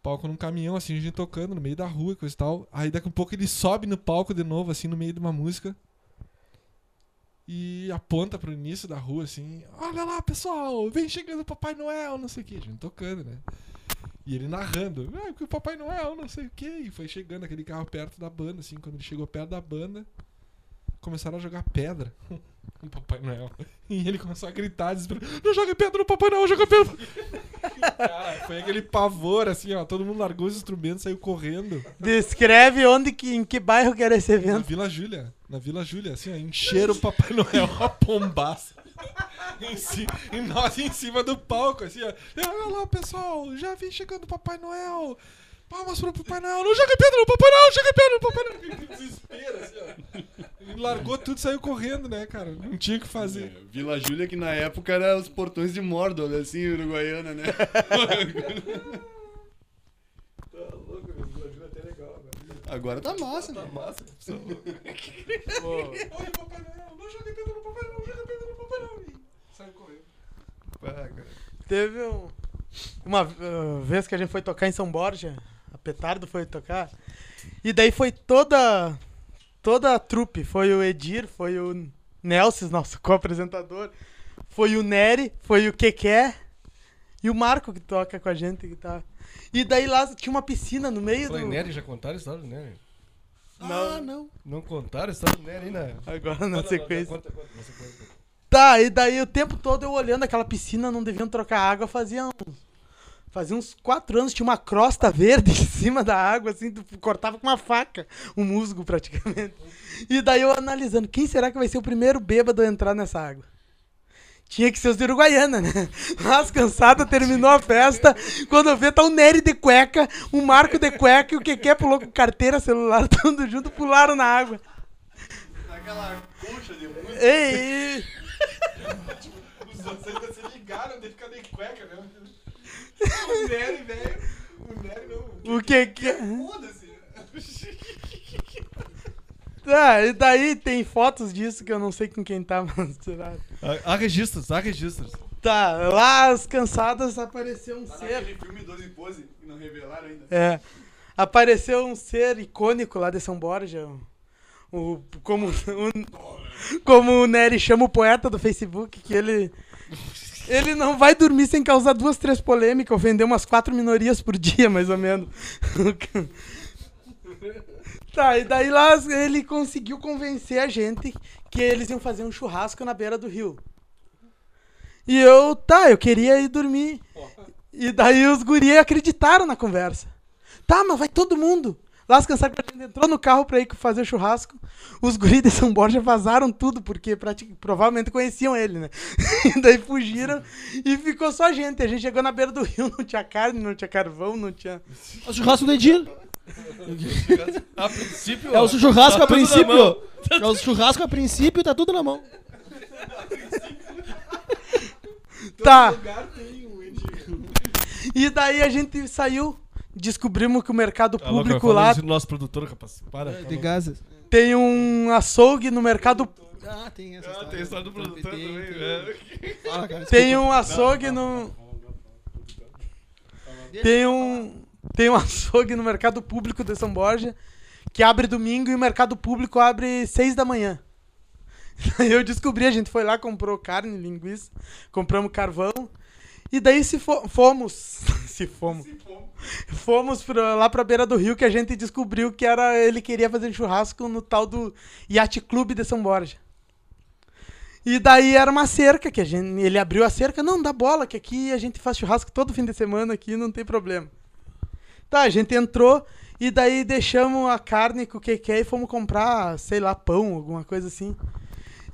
Palco num caminhão, assim, a gente tocando no meio da rua e coisa e tal. Aí daqui a pouco ele sobe no palco de novo, assim, no meio de uma música e aponta pro início da rua assim: Olha lá, pessoal, vem chegando o Papai Noel, não sei o que, gente tocando, né? E ele narrando: Ah, que o Papai Noel, não sei o que. E foi chegando aquele carro perto da banda, assim. Quando ele chegou perto da banda, começaram a jogar pedra no Papai Noel. E ele começou a gritar, desesperado: Não joga pedra no Papai Noel, joga pedra. Cara, foi aquele pavor, assim, ó. Todo mundo largou os instrumentos, saiu correndo. Descreve onde que, em que bairro que era esse Na evento. Vila Júlia. Na Vila Júlia, assim, ó, encheram o Papai Noel a pombaça. Em e nós em cima do palco, assim, ó. Olha lá, pessoal, já vem chegando o Papai Noel. Palmas pro Papai Noel. Não joga pedra no Papai Noel, joga pedra no Papai Noel. Que desespero, assim, ó. Ele largou tudo e saiu correndo, né, cara? Não tinha o que fazer. Vila Júlia, que na época era os portões de Mordor, assim, uruguaiana, né? Agora tá massa, né? Oi, Papai Noel, não joga pedra no Papai Noel, joga pedra no Papai Noel. Saiu correndo. Teve um- uma uh, vez que a gente foi tocar em São Borja, a Petardo foi tocar, e daí foi toda toda a trupe, foi o Edir, foi o Nelson, nosso co-apresentador, foi o Nery, foi o Keké e o Marco que toca com a gente que tá. E daí lá tinha uma piscina no meio Falei, do... Nery, já contaram a história do Nery? Ah, não. Não contaram a história do Nery ainda? Agora na sequência. Conta, conta, sequência. Tá, e daí o tempo todo eu olhando aquela piscina, não deviam trocar água, fazia uns... Fazia uns quatro anos, tinha uma crosta verde em cima da água, assim, tu cortava com uma faca, um musgo praticamente. E daí eu analisando, quem será que vai ser o primeiro bêbado a entrar nessa água? Tinha que ser os de Uruguaiana, né? Mas cansada, terminou a festa. Quando eu vi, tá o Nery de cueca, o Marco de cueca e o Keké pulou com carteira, celular, tudo junto, pularam na água. Aquela concha de música. Ei, ei. Os outros ainda se ligaram de ficar de cueca, né? O Nery, velho. O Nery não. o Keké... Foda-se. Tá, e daí tem fotos disso que eu não sei com quem tá, mas será? Há, há registros, há registros. Tá, lá as cansadas apareceu um Tá ser. naquele filme 12 Pose, que não revelaram ainda. É. Apareceu um ser icônico lá de São Borja. O, como, o, como o Nery chama o poeta do Facebook, que ele. Ele não vai dormir sem causar duas, três polêmicas, ofender umas quatro minorias por dia, mais ou menos. tá, e daí lá ele conseguiu convencer a gente que eles iam fazer um churrasco na beira do rio. E eu, tá, eu queria ir dormir. E daí os guri acreditaram na conversa. Tá, mas vai todo mundo. Lá as cansadas a gente entrou no carro pra ir fazer o churrasco. Os guris de São Borja vazaram tudo, porque provavelmente conheciam ele, né? E daí fugiram e ficou só a gente. A gente chegou na beira do rio, não tinha carne, não tinha carvão, não tinha. O churrasco do Edir. A princípio. É o churrasco tá a princípio. É o churrasco a princípio, tá tudo na mão. Tá. E daí a gente saiu, descobrimos que o mercado Tá público lá nosso produtor, rapaz. Para. tá De gases. tem um açougue no mercado. Ah, tem essa Ah, tem a história do produtor Tem, também, tem. né? Fala, cara, Tem desculpa. um açougue no. Tem um. Tem um açougue no mercado público de São Borja que abre domingo e o mercado público abre seis da manhã. Aí eu descobri, a gente foi lá, comprou carne, linguiça, compramos carvão. E daí se fo- fomos. se fomos. Fomos pra, lá pra beira do rio que a gente descobriu que era ele queria fazer churrasco no tal do Yacht Clube de São Borja. E daí era uma cerca que a gente, ele abriu a cerca, não, dá bola, que aqui a gente faz churrasco todo fim de semana aqui, não tem problema. Tá, a gente entrou e daí deixamos a carne com o que quer e fomos comprar, sei lá, pão, alguma coisa assim.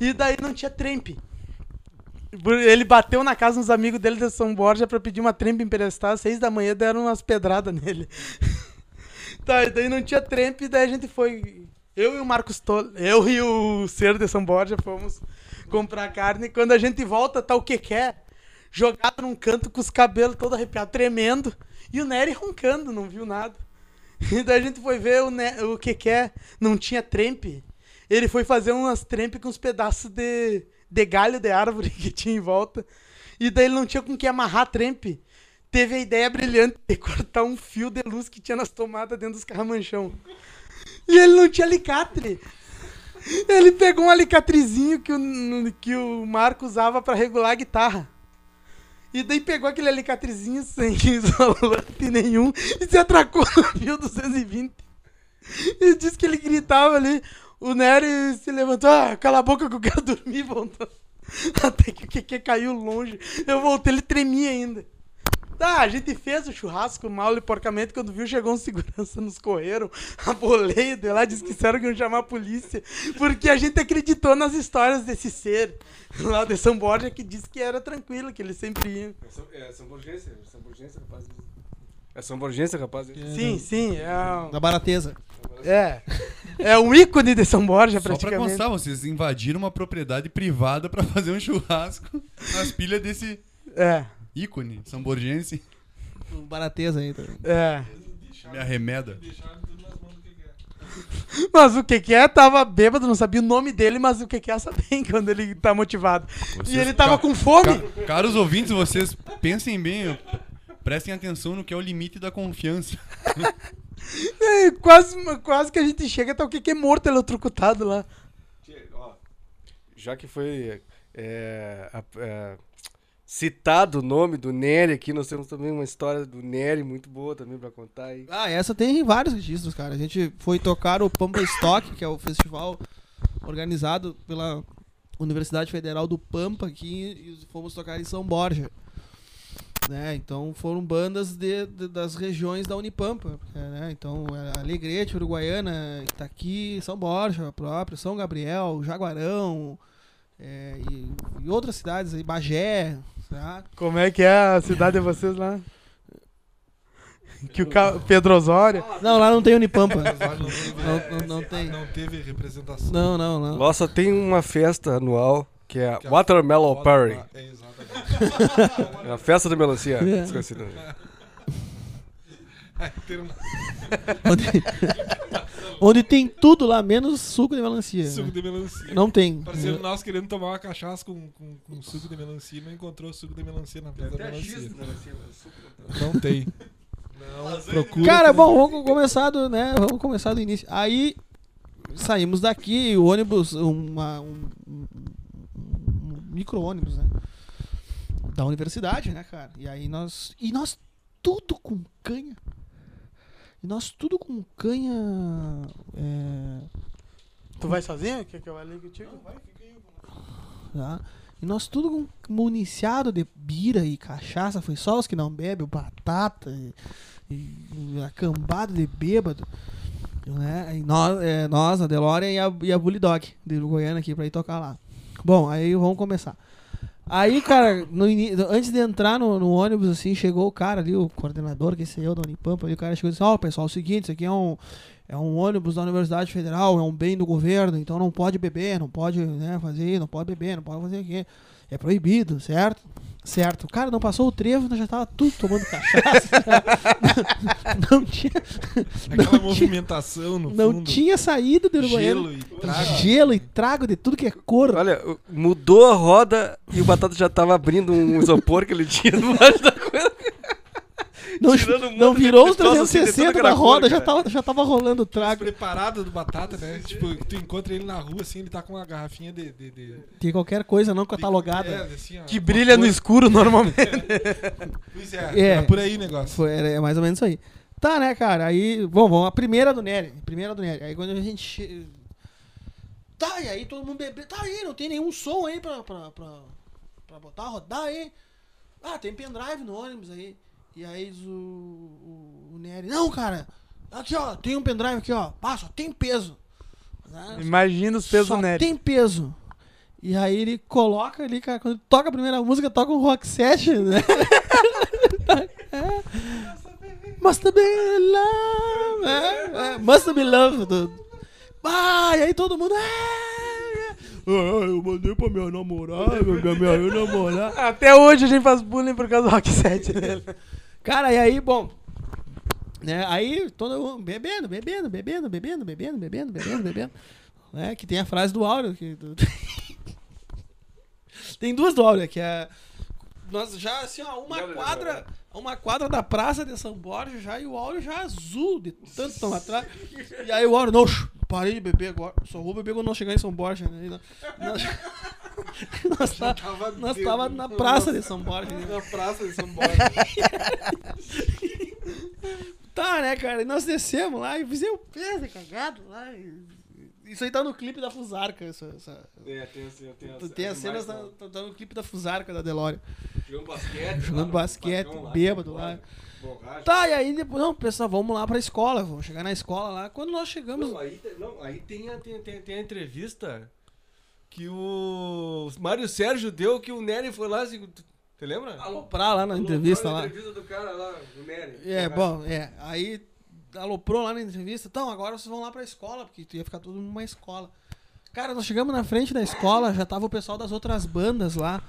E daí não tinha trempe. Ele bateu na casa dos amigos dele de São Borja pra pedir uma trempe emprestada, às seis da manhã deram umas pedradas nele. tá, e daí não tinha trempe, daí a gente foi. Eu e o Marcos Tolo, eu e o Ser de São Borja fomos comprar carne. Quando a gente volta, tá o que quer jogado num canto com os cabelos todo arrepiados, tremendo. E o Nery roncando, não viu nada. E daí a gente foi ver o, ne o que quer, não tinha trempe. Ele foi fazer umas trempe com uns pedaços de, de galho de árvore que tinha em volta. E daí ele não tinha com que amarrar a trempe. Teve a ideia brilhante de cortar um fio de luz que tinha nas tomadas dentro dos carramanchão. E ele não tinha alicate. Ele pegou um alicatrezinho que o, que o Marco usava pra regular a guitarra. E daí pegou aquele alicatrezinho sem isolante nenhum e se atracou no fio 220. E disse que ele gritava ali. O Nery se levantou, ah, cala a boca que eu quero dormir, voltou. Até que o Keke caiu longe. Eu voltei, ele tremia ainda. Tá, a gente fez o churrasco mal e porcamente. Quando viu, chegou um segurança, nos correram. A boleia de lá, disse que disseram que iam chamar a polícia. Porque a gente acreditou nas histórias desse ser lá de São Borja que disse que era tranquilo, que ele sempre ia. É São Borgense, São Borgense, rapaz. É São Borgense, rapaz. Sim, sim, é, Da barateza. É. É um ícone de São Borja, Só pra praticamente. constar, vocês invadiram uma propriedade privada pra fazer um churrasco nas pilhas desse É, ícone São Borgense. Barateza aí. Tá. é. Me arremeda. Mas o Keke tava bêbado, não sabia o nome dele, mas o Keke sabe bem quando ele tá motivado. e Vocês- ele tava ca- com fome. Ca- caros ouvintes, vocês pensem bem, prestem atenção no que é o limite da confiança. É, quase, quase que a gente chega, tá o Keke morto, eletrocutado lá. Já que foi é, é, citado o nome do Nery aqui. Nós temos também uma história do Nery muito boa também pra contar aí. Ah, essa tem vários registros, cara. A gente foi tocar o Pampa Stock, que é o festival organizado pela Universidade Federal do Pampa aqui e fomos tocar em São Borja. Né? Então foram bandas de, de- das regiões da Unipampa. é, né? Então é Alegrete, Uruguaiana, Itaqui, São Borja próprio, São Gabriel, Jaguarão é, e, e outras cidades aí, Bagé, tá? Como é que é a cidade de vocês lá? Que o Ca- Pedro Osório. Não, lá não tem Unipampa. Não teve, Não, não, não tem. não teve representação. Não, não, não. Nossa, tem uma festa anual que é Que é a Watermelon Bota Party. É, exatamente. É a festa da melancia. É. Tem um Onde, onde tem tudo lá, menos suco de melancia. suco né? de melancia. Não tem. Parceiro nosso querendo tomar uma cachaça com, com, com suco de melancia e não encontrou suco de melancia na festa da melancia. Não tem. Não, procura. Cara, bom, vamos começar do, né? Vamos começar do início. Aí saímos daqui, o ônibus, uma, um, um- um micro-ônibus, né? Da universidade, né, cara? E aí nós. E nós tudo com canha. E nós tudo com canha. É, Tu vai sozinho? Quer que eu ali contigo? tá? E nós tudo com municiado de bira e cachaça, foi só os que não bebem, batata e, e a cambada de bêbado. Né? E nós, é, nós, a Delória e a, e a Bulldog de Goiânia aqui pra ir tocar lá. Bom, aí vamos começar. Aí, cara, no ini- antes de entrar no, no ônibus, assim, chegou o cara ali, o coordenador, que esse eu da Unipampa, ali, o cara chegou e disse, ó, pessoal, é o seguinte, isso aqui é um, é um ônibus da Universidade Federal, é um bem do governo, então não pode beber, não pode né, fazer, não pode beber, não pode fazer o. É proibido, certo? Certo. Cara, não passou o trevo, nós já tava tudo tomando cachaça. não tinha, Aquela não tinha, movimentação no não fundo. tinha saída do gelo e trago. Gelo e trago de tudo que é cor. Olha, mudou a roda e o Batata já tava abrindo um isopor que ele tinha embaixo da coisa. Não, tirando um não virou os troço assim de 360 tudo da roda, já, tava, já tava rolando o trago. Preparado do batata, né? Tipo, tu encontra ele na rua, assim, ele tá com uma garrafinha de. de, de Tem qualquer coisa não É, catalogada. assim, ó, Que brilha no escuro normalmente. Pois é, É. é por aí o negócio. Foi, é mais ou menos isso aí. Tá, né, cara? Aí, bom, vamos, a primeira do Nery. Primeira do Nery. Aí quando a gente. Tá, e aí todo mundo bebê. Tá aí, não tem nenhum som aí pra, pra, pra, pra botar, rodar aí. Ah, tem pendrive no ônibus aí. E aí diz o, o, o Nery. Não, cara. Aqui, ó, tem um pendrive aqui, ó. Ah, só tem peso. Né? Imagina os pesos Só do Nery. tem peso. E aí ele coloca ali, cara, quando toca a primeira música, toca um rock set, né? é. Must be love. É, é, must be love. Do... Ah, e aí todo mundo. É, é. Ah, eu mandei pra minha namorada, minha namorada. Até hoje a gente faz bullying por causa do Rock 7 dele. Cara, e aí, bom. Né, aí todo mundo bebendo, bebendo, bebendo, bebendo, bebendo, bebendo, bebendo, bebendo. Né, que tem a frase do Áureo. Que, tem duas do Áureo, que é. Nós já, assim, ó, uma quadra. Uma quadra da praça de São Borja já, e o Áureo já azul, de tanto tão atrás. E aí o Áureo, não, parei de beber agora. Só vou beber quando nós chegar em São Borja. Né? E nós, nós, tá- Tava nós tava na praça de São Borja. né? Na praça de São Paulo. Tá, né, cara? E nós descemos lá e fizemos o pé de cagado lá. e- Isso aí tá no clipe da Fusarca. Essa, essa- É, tem assim, tem Tu tem as cenas da, tá, tá no clipe da Fusarca da Delória. Jogando basquete. Jogando basquete, bêbado lá. Tá, e aí depois, não, pessoal, vamos lá pra escola, vamos chegar na escola lá. Quando nós chegamos. Não, aí, não, aí tem, a, tem, tem, tem a entrevista que o Mário Sérgio deu que o Nery foi lá. Assim, tu lembra? Pra lá na entrevista lá. A entrevista do cara lá, o Nery. É, bom, é. Aí aloprou lá na entrevista. Então, agora vocês vão lá pra escola, porque tu ia ficar tudo numa escola. Cara, nós chegamos na frente da escola, já tava o pessoal das outras bandas lá.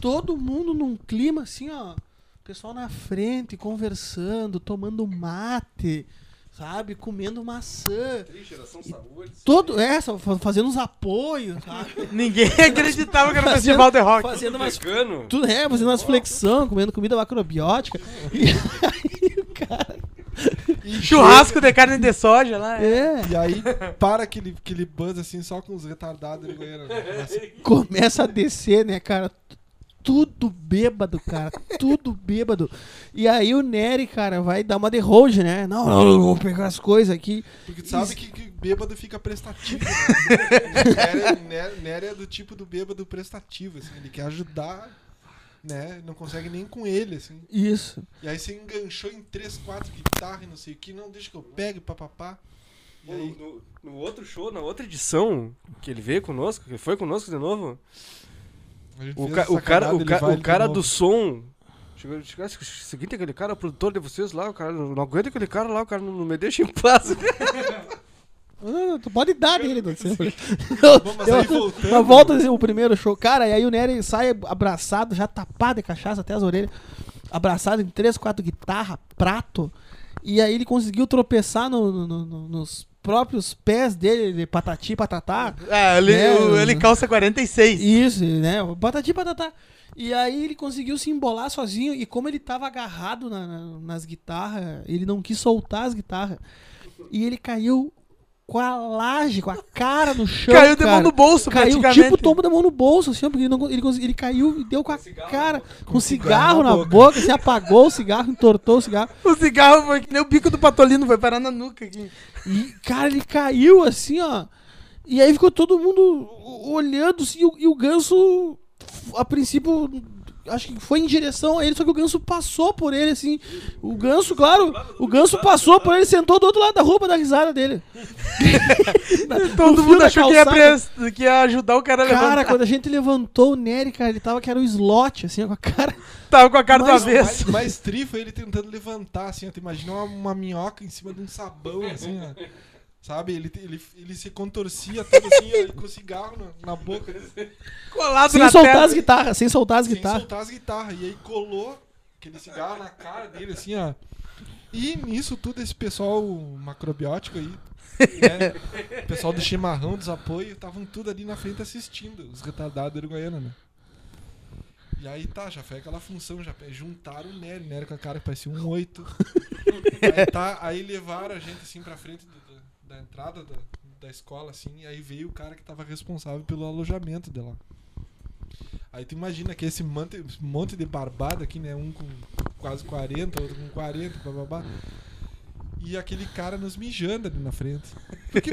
Todo mundo num clima assim, ó. Pessoal na frente, conversando, tomando mate, sabe? Comendo maçã. Todo, é, fazendo uns apoios, sabe? Ninguém acreditava que era um festival de rock. Fazendo umas Americano. tudo é, fazendo umas flexão, comendo comida macrobiótica. E aí o cara. Churrasco de carne de soja lá. É, E aí, para aquele, aquele buzz assim, só com os retardados né? Começa a descer, né, cara? Tudo bêbado, cara. tudo bêbado. E aí o Nery, cara, vai dar uma de hold, né? Não, não, não, vou pegar as coisas aqui. Porque tu sabe que, que bêbado fica prestativo. Né? Nery, é do tipo do bêbado prestativo, assim. Ele quer ajudar, né? Não consegue nem com ele, assim. Isso. E aí você enganchou em três, quatro guitarras e não sei o que. Não, deixa que eu pegue, papapá. E No, aí, no- no outro show, na outra edição, que ele veio conosco, que foi conosco de novo, o, ca- o cara, o, ca- o cara do som. Chegou, chegou, seguinte, aquele cara, o produtor de vocês lá, o cara, não aguenta aquele cara lá, o cara não, não me deixa em paz. Ah, Tu pode dar nele, não sei. Bom, mas aí voltando- Mas volta assim, o primeiro show. Cara, e aí o Nery sai abraçado, já tapado de cachaça até as orelhas. Abraçado em três, quatro guitarras, prato. E aí ele conseguiu tropeçar no- no- no- no- nos próprios pés dele, de patati patatá. É, ele, É, o- ele calça 46. Isso, né? Patati patatá. E aí ele conseguiu se embolar sozinho. E como ele tava agarrado na- na- nas guitarras, ele não quis soltar as guitarras. E ele caiu com a laje, com a cara no chão. Caiu de mão cara. no bolso, Caiu tipo tomba da mão no bolso, assim, porque ele, não, ele, ele caiu e deu com a cara, com cigarro na boca, se apagou o cigarro, entortou o cigarro. O cigarro foi que nem o bico do patolino, foi parar na nuca aqui. E, cara, ele caiu assim, ó. E aí ficou todo mundo olhando, assim, e o, e o ganso, a princípio, acho que foi em direção a ele, só que o ganso passou por ele, assim. O ganso, claro, o ganso passou por ele, sentou do outro lado da roupa da risada dele. Todo mundo achou que ia, pres- que ia ajudar o cara a Cara, levantar. quando a gente levantou o Nery, cara, ele tava que era o slot, assim, com a cara. Tava com a cara do mais, avesso. mais, mais tri foi ele tentando levantar, assim, ó. Tu imagina uma, uma minhoca em cima de um sabão, assim, ó. Sabe? Ele, ele, ele se contorcia todo assim, ó, e com o cigarro na, na boca. Colado Sem na soltar as guitarras, sem soltar as sem guitarras. soltar as guitarras. E aí colou aquele cigarro na cara dele, assim, ó. E nisso tudo, esse pessoal macrobiótico aí, né? O pessoal do chimarrão, dos apoios, estavam tudo ali na frente assistindo, os retardados uruguaianos, né? E aí tá, já foi aquela função, já juntaram o Nery, Nery com a cara que parecia um oito. aí tá, aí levaram a gente assim pra frente do- da entrada da, da escola, assim, e aí veio o cara que tava responsável pelo alojamento dela. Aí tu imagina que esse monte, monte de barbado aqui, né? Um com quase 40, outro com 40, bababá. E aquele cara nos mijando ali na frente. Porque,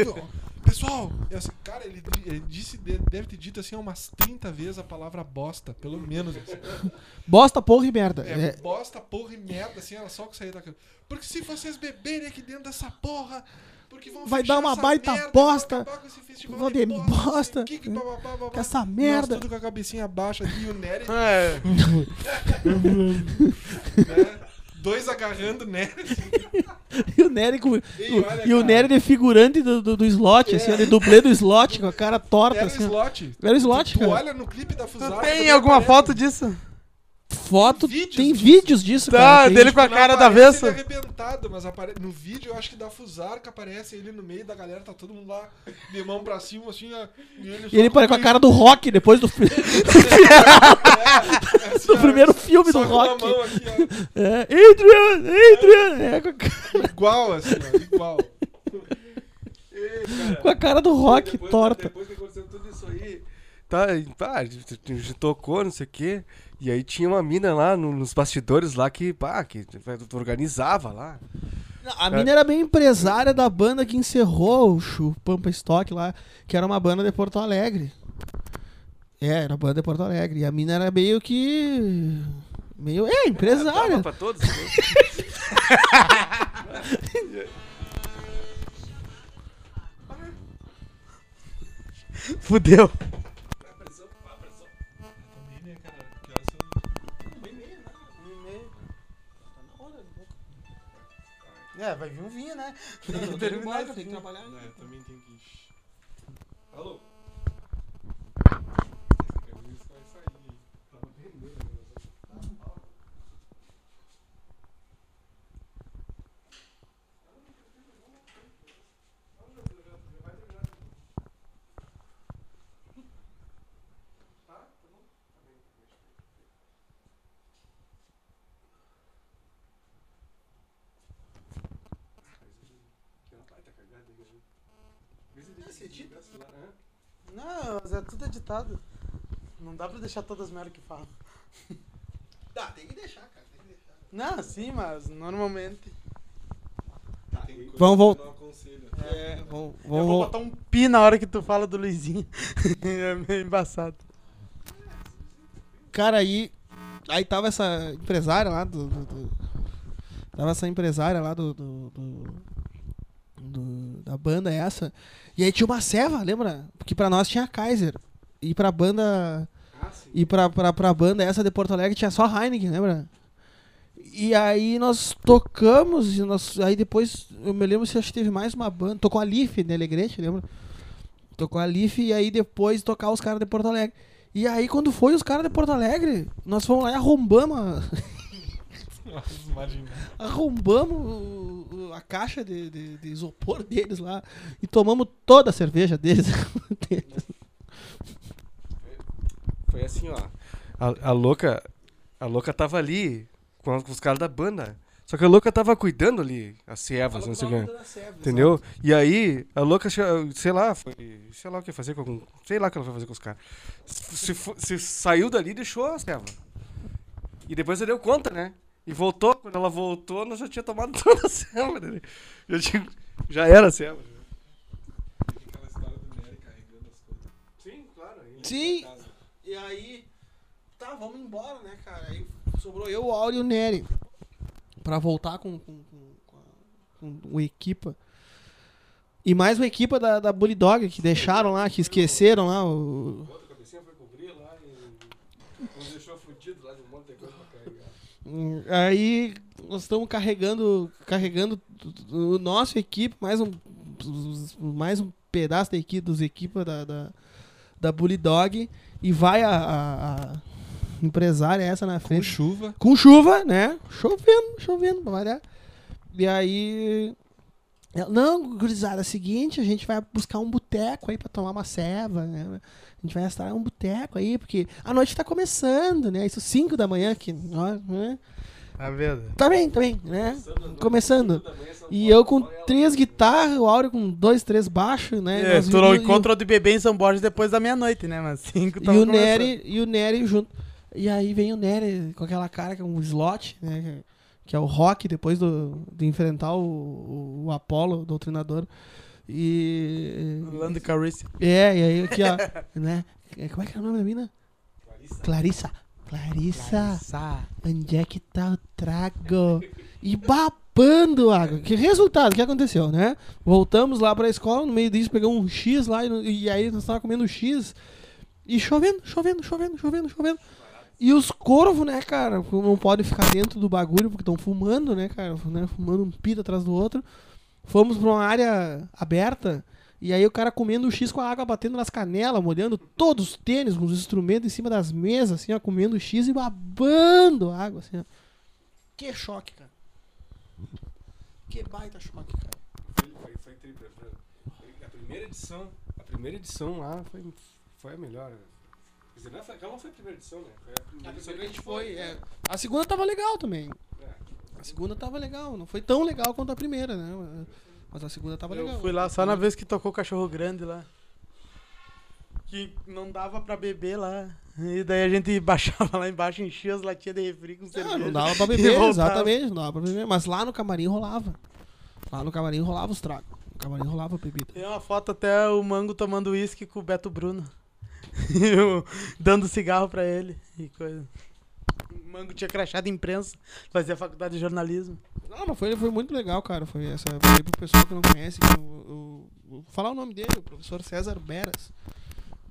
pessoal, esse cara, ele, ele disse, deve ter dito assim umas 30 vezes a palavra bosta, pelo menos. assim. Bosta, porra e merda. É, É, bosta, porra e merda, assim, era só que saía daquilo. Porque se vocês beberem aqui dentro dessa porra, Vai dar uma baita merda, de de bosta, que, bababá, essa Nós merda. tudo com a cabecinha baixa e o Nery, É. né? Dois agarrando o Nery. E o Nery, com, Ei, o- olha, e o. Nery de figurante do, do, do slot, assim, ele dublê do slot, com a cara torta, Era o assim. slot. Era o slot, tu, tu cara. olha no clipe da Tu Fusar. tem alguma foto disso? Foto, vídeos tem disso. vídeos disso, Tá, cara. tem- dele com a cara da Ele avesso. arrebentado, mas apare... no vídeo eu acho que da Fusarca aparece ele no meio da galera, tá todo mundo lá de mão pra cima, assim, ó. E ele, E ele parece com a cara do rock depois do, É, assim, do primeiro filme só do com rock. mão aqui, ó. É, Adrian, Adrian. É, com, a cara, Igual, assim, ó, igual. com a cara do rock Depois- torta. Depois que aconteceu tudo isso aí. Tá, pá, a gente, a gente tocou, não sei o quê. E aí tinha uma mina lá no- nos bastidores lá que, pá, que organizava lá. A mina era bem empresária da banda que encerrou o Chu- Pampa Stock lá, que era uma banda de Porto Alegre. É, era a banda de Porto Alegre. E a mina era meio que. Meio. É, empresária. Pra todos. né? Fudeu. É, vai vir um vinho, né? Tem que terminar isso aqui. trabalhar. É, também tem que. Alô? Não, mas é tudo editado. Não dá pra deixar todas as merdas que falam. Tá, tem que deixar, cara. Tem que deixar. Não, sim, mas normalmente. Vamos voltar. Aconselho. É, vamos, Eu vamos, vou botar um pi na hora que tu fala do Luizinho. é meio embaçado. Cara, aí. Aí tava essa empresária lá do. do- do- tava essa empresária lá do. do- do- do- da banda essa. E aí tinha uma ceva, lembra? Porque pra nós tinha Kaiser. E pra banda. E pra, pra, pra banda essa de Porto Alegre tinha só Heineken, lembra? E aí nós tocamos, e nós, aí depois, eu me lembro se acho que teve mais uma banda. Tocou a Leaf, né, Alegrete, lembra? Tocou a Leaf e aí depois tocar os caras de Porto Alegre. E aí quando foi os caras de Porto Alegre, nós fomos lá e arrombamos a, Imagina. arrombamos o- o- a caixa de, de- de isopor deles lá e tomamos toda a cerveja deles. Foi assim, ó. A, a louca. A louca tava ali com, com os caras da banda. Só que a louca tava cuidando ali, as cevas, não sei o que. Entendeu? E aí, a louca, sei lá, foi. Sei lá o que ia fazer com algum. Sei lá o que ela foi fazer com os caras. Se, fo- se saiu dali e deixou a ceva. E depois ela deu conta, né? E voltou. Quando ela voltou, nós já tinha tomado toda a ceva dele. Já, tinha- já era a ceva. Aquela história do Nery carregando as coisas. Sim, claro. Sim. E aí, tá, vamos embora, né, cara? Aí sobrou eu, o Áureo e o Nery. Pra voltar com, com, com, com, a- com o equipa. E mais uma equipa da, da Bulldog que deixaram lá, que esqueceram lá o. Outra cabecinha foi cobrir lá e. Nos deixou fudido lá de um monte de coisa Aí nós estamos carregando, carregando o nosso equipe, mais um, mais um pedaço da equipe, dos equipes da, da, da Bulldog, e vai a, a- a empresária essa na Com frente. chuva. Com chuva, né? Chovendo, chovendo, pra variar. E aí. Ela, Não, gurizada, é o seguinte, a gente vai buscar um boteco aí pra tomar uma ceva, né? A gente vai estar um boteco aí, porque a noite tá começando, né? Isso 5 da manhã aqui, ó, né? Tá vendo? Tá bem, tá bem, né? Começando. E eu com três guitarras, o Áureo com dois, três baixos, né? É, tu não o- encontra de bebê em São Borges depois da meia-noite, né? Mas cinco e o começando. Nery, e o Nery junto. E aí vem o Nery com aquela cara que é um slot, né? Que- é o Rock depois do, de enfrentar o, o, Apollo, o doutrinador. E. Lando Calrissian. É, e aí aqui, ó. né? Como é que é o nome da mina? Clarissa. Clarissa. Onde é que tá o trago? E babando água. Que resultado? O que aconteceu, né? Voltamos lá pra escola, no meio disso pegamos um X lá, e, e aí nós tava comendo X. E chovendo, chovendo, chovendo, chovendo, chovendo. E os corvos, né, cara, não podem ficar dentro do bagulho porque estão fumando, né, cara, né, fumando um pito atrás do outro. Fomos pra uma área aberta e aí o cara comendo o X com a água batendo nas canelas, molhando todos os tênis, com os instrumentos em cima das mesas, assim, ó, comendo o X e babando água, assim, ó. Que choque, cara. Que baita choque, cara. Foi, foi, foi a primeira edição. A primeira edição lá foi, foi a melhor. Dizer, aquela não foi a primeira edição, né? Foi a primeira edição que a gente foi. é. A segunda tava legal também. É. A segunda tava legal. Não foi tão legal quanto a primeira, né? Mas a segunda tava legal. Eu fui lá só na vez que tocou o cachorro grande lá. Que não dava pra beber lá. E daí a gente baixava lá embaixo, enchia as latinhas de refri com cerveja. Não, não dava pra beber, exatamente, não dava pra beber. Mas lá no camarim rolava. Lá no camarim rolava os tragos. No camarim rolava a bebida. Tem uma foto até o Mango tomando uísque com o Beto Bruno. Eu dando cigarro pra ele. E coisa. O Mango tinha crachado imprensa, fazia faculdade de jornalismo. Não, mas foi, foi muito legal, cara. Foi essa. Falei pro pessoal que não conhece. Que eu, eu- vou falar o nome dele, o professor César Beras.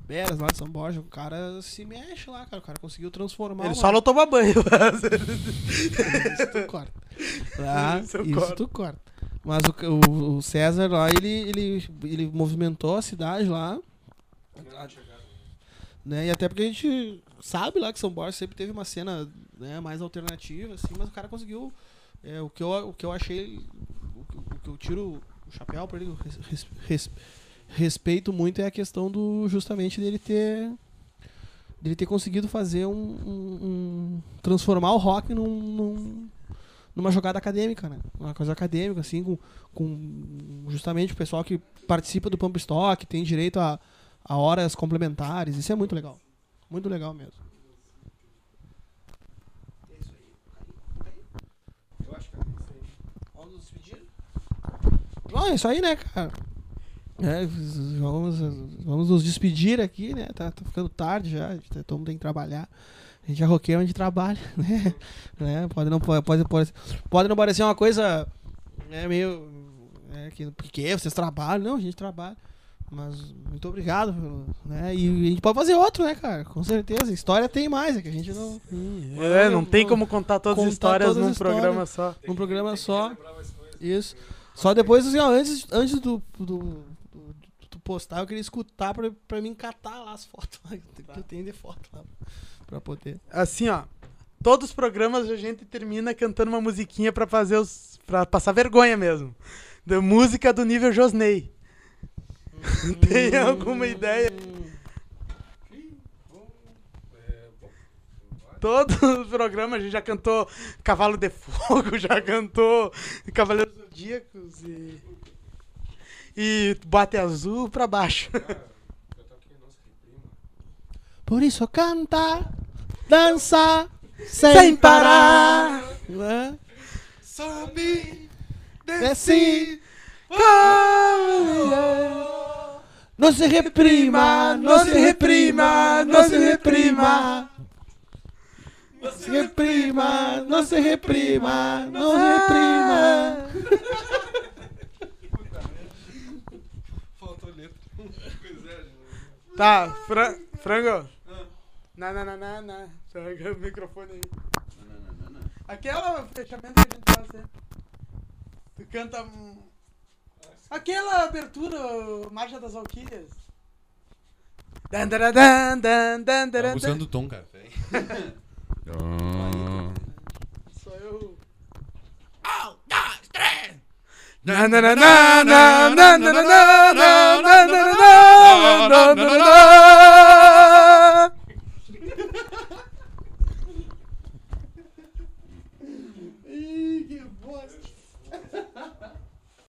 Beras, lá de São Borja. O cara se mexe lá, cara. O cara conseguiu transformar. Ele uma- só não toma banho. mas- Isso tu corta. Tá? Isso Isso tu corta. Mas o, o, o César lá, ele, ele, ele movimentou a cidade lá. Né? E até porque a gente sabe lá que São Borja sempre teve uma cena né, mais alternativa, assim, mas o cara conseguiu. é, o, que eu, o que eu achei. O, o que eu tiro o chapéu pra ele, res- res- respeito muito é a questão do. justamente dele ter. dele ter conseguido fazer um. um- um- transformar o rock num, num- numa jogada acadêmica, né? Uma coisa acadêmica, assim, com, com justamente o pessoal que participa do Pump Stock, tem direito a, a horas complementares. Isso é muito legal. Muito legal mesmo. Bom, é isso aí, né, cara? É, vamos, vamos nos despedir aqui, né? Tá, tá ficando tarde já, tá, todo mundo tem que trabalhar. A gente é roqueiro, a gente trabalha, né? né? Pode, não, pode, pode, pode não parecer uma coisa né, meio. É, que, porque vocês trabalham, não, a gente trabalha. Mas muito obrigado, né? E a gente pode fazer outro, né, cara? Com certeza. História tem mais, é que a gente não. É, não tem como contar todas as Contar histórias todas as num histórias. programa só. Um programa só. Isso. Só depois, assim, ó, antes, antes do, do, do- do postar, eu queria escutar pra, pra mim catar lá as fotos. lá, Que eu tenho de foto lá. Pra poder. Assim, ó. Todos os programas a gente termina cantando uma musiquinha pra fazer os. pra passar vergonha mesmo. Da música do nível Josney. Tem alguma ideia? Todos os programas a gente já cantou Cavalo de Fogo, já cantou Cavaleiros Zodíacos e. E Bate Azul pra baixo. Por isso canta, dança, sem, Sem parar. parar. Sobe, Desce, não se reprima, não se reprima, não se reprima. Não se reprima, não se reprima, não reprima. Faltou letra. Tá, fran frango. Na, na, na, na, na. Pega o microfone aí. Aquela fechamento que a gente faz, né? Tu canta. Aquela abertura, Marcha das Valquírias. Dan, dan, dan, dan, dan, dan, usando o tom, cara. só Sou eu. Um, dois, três!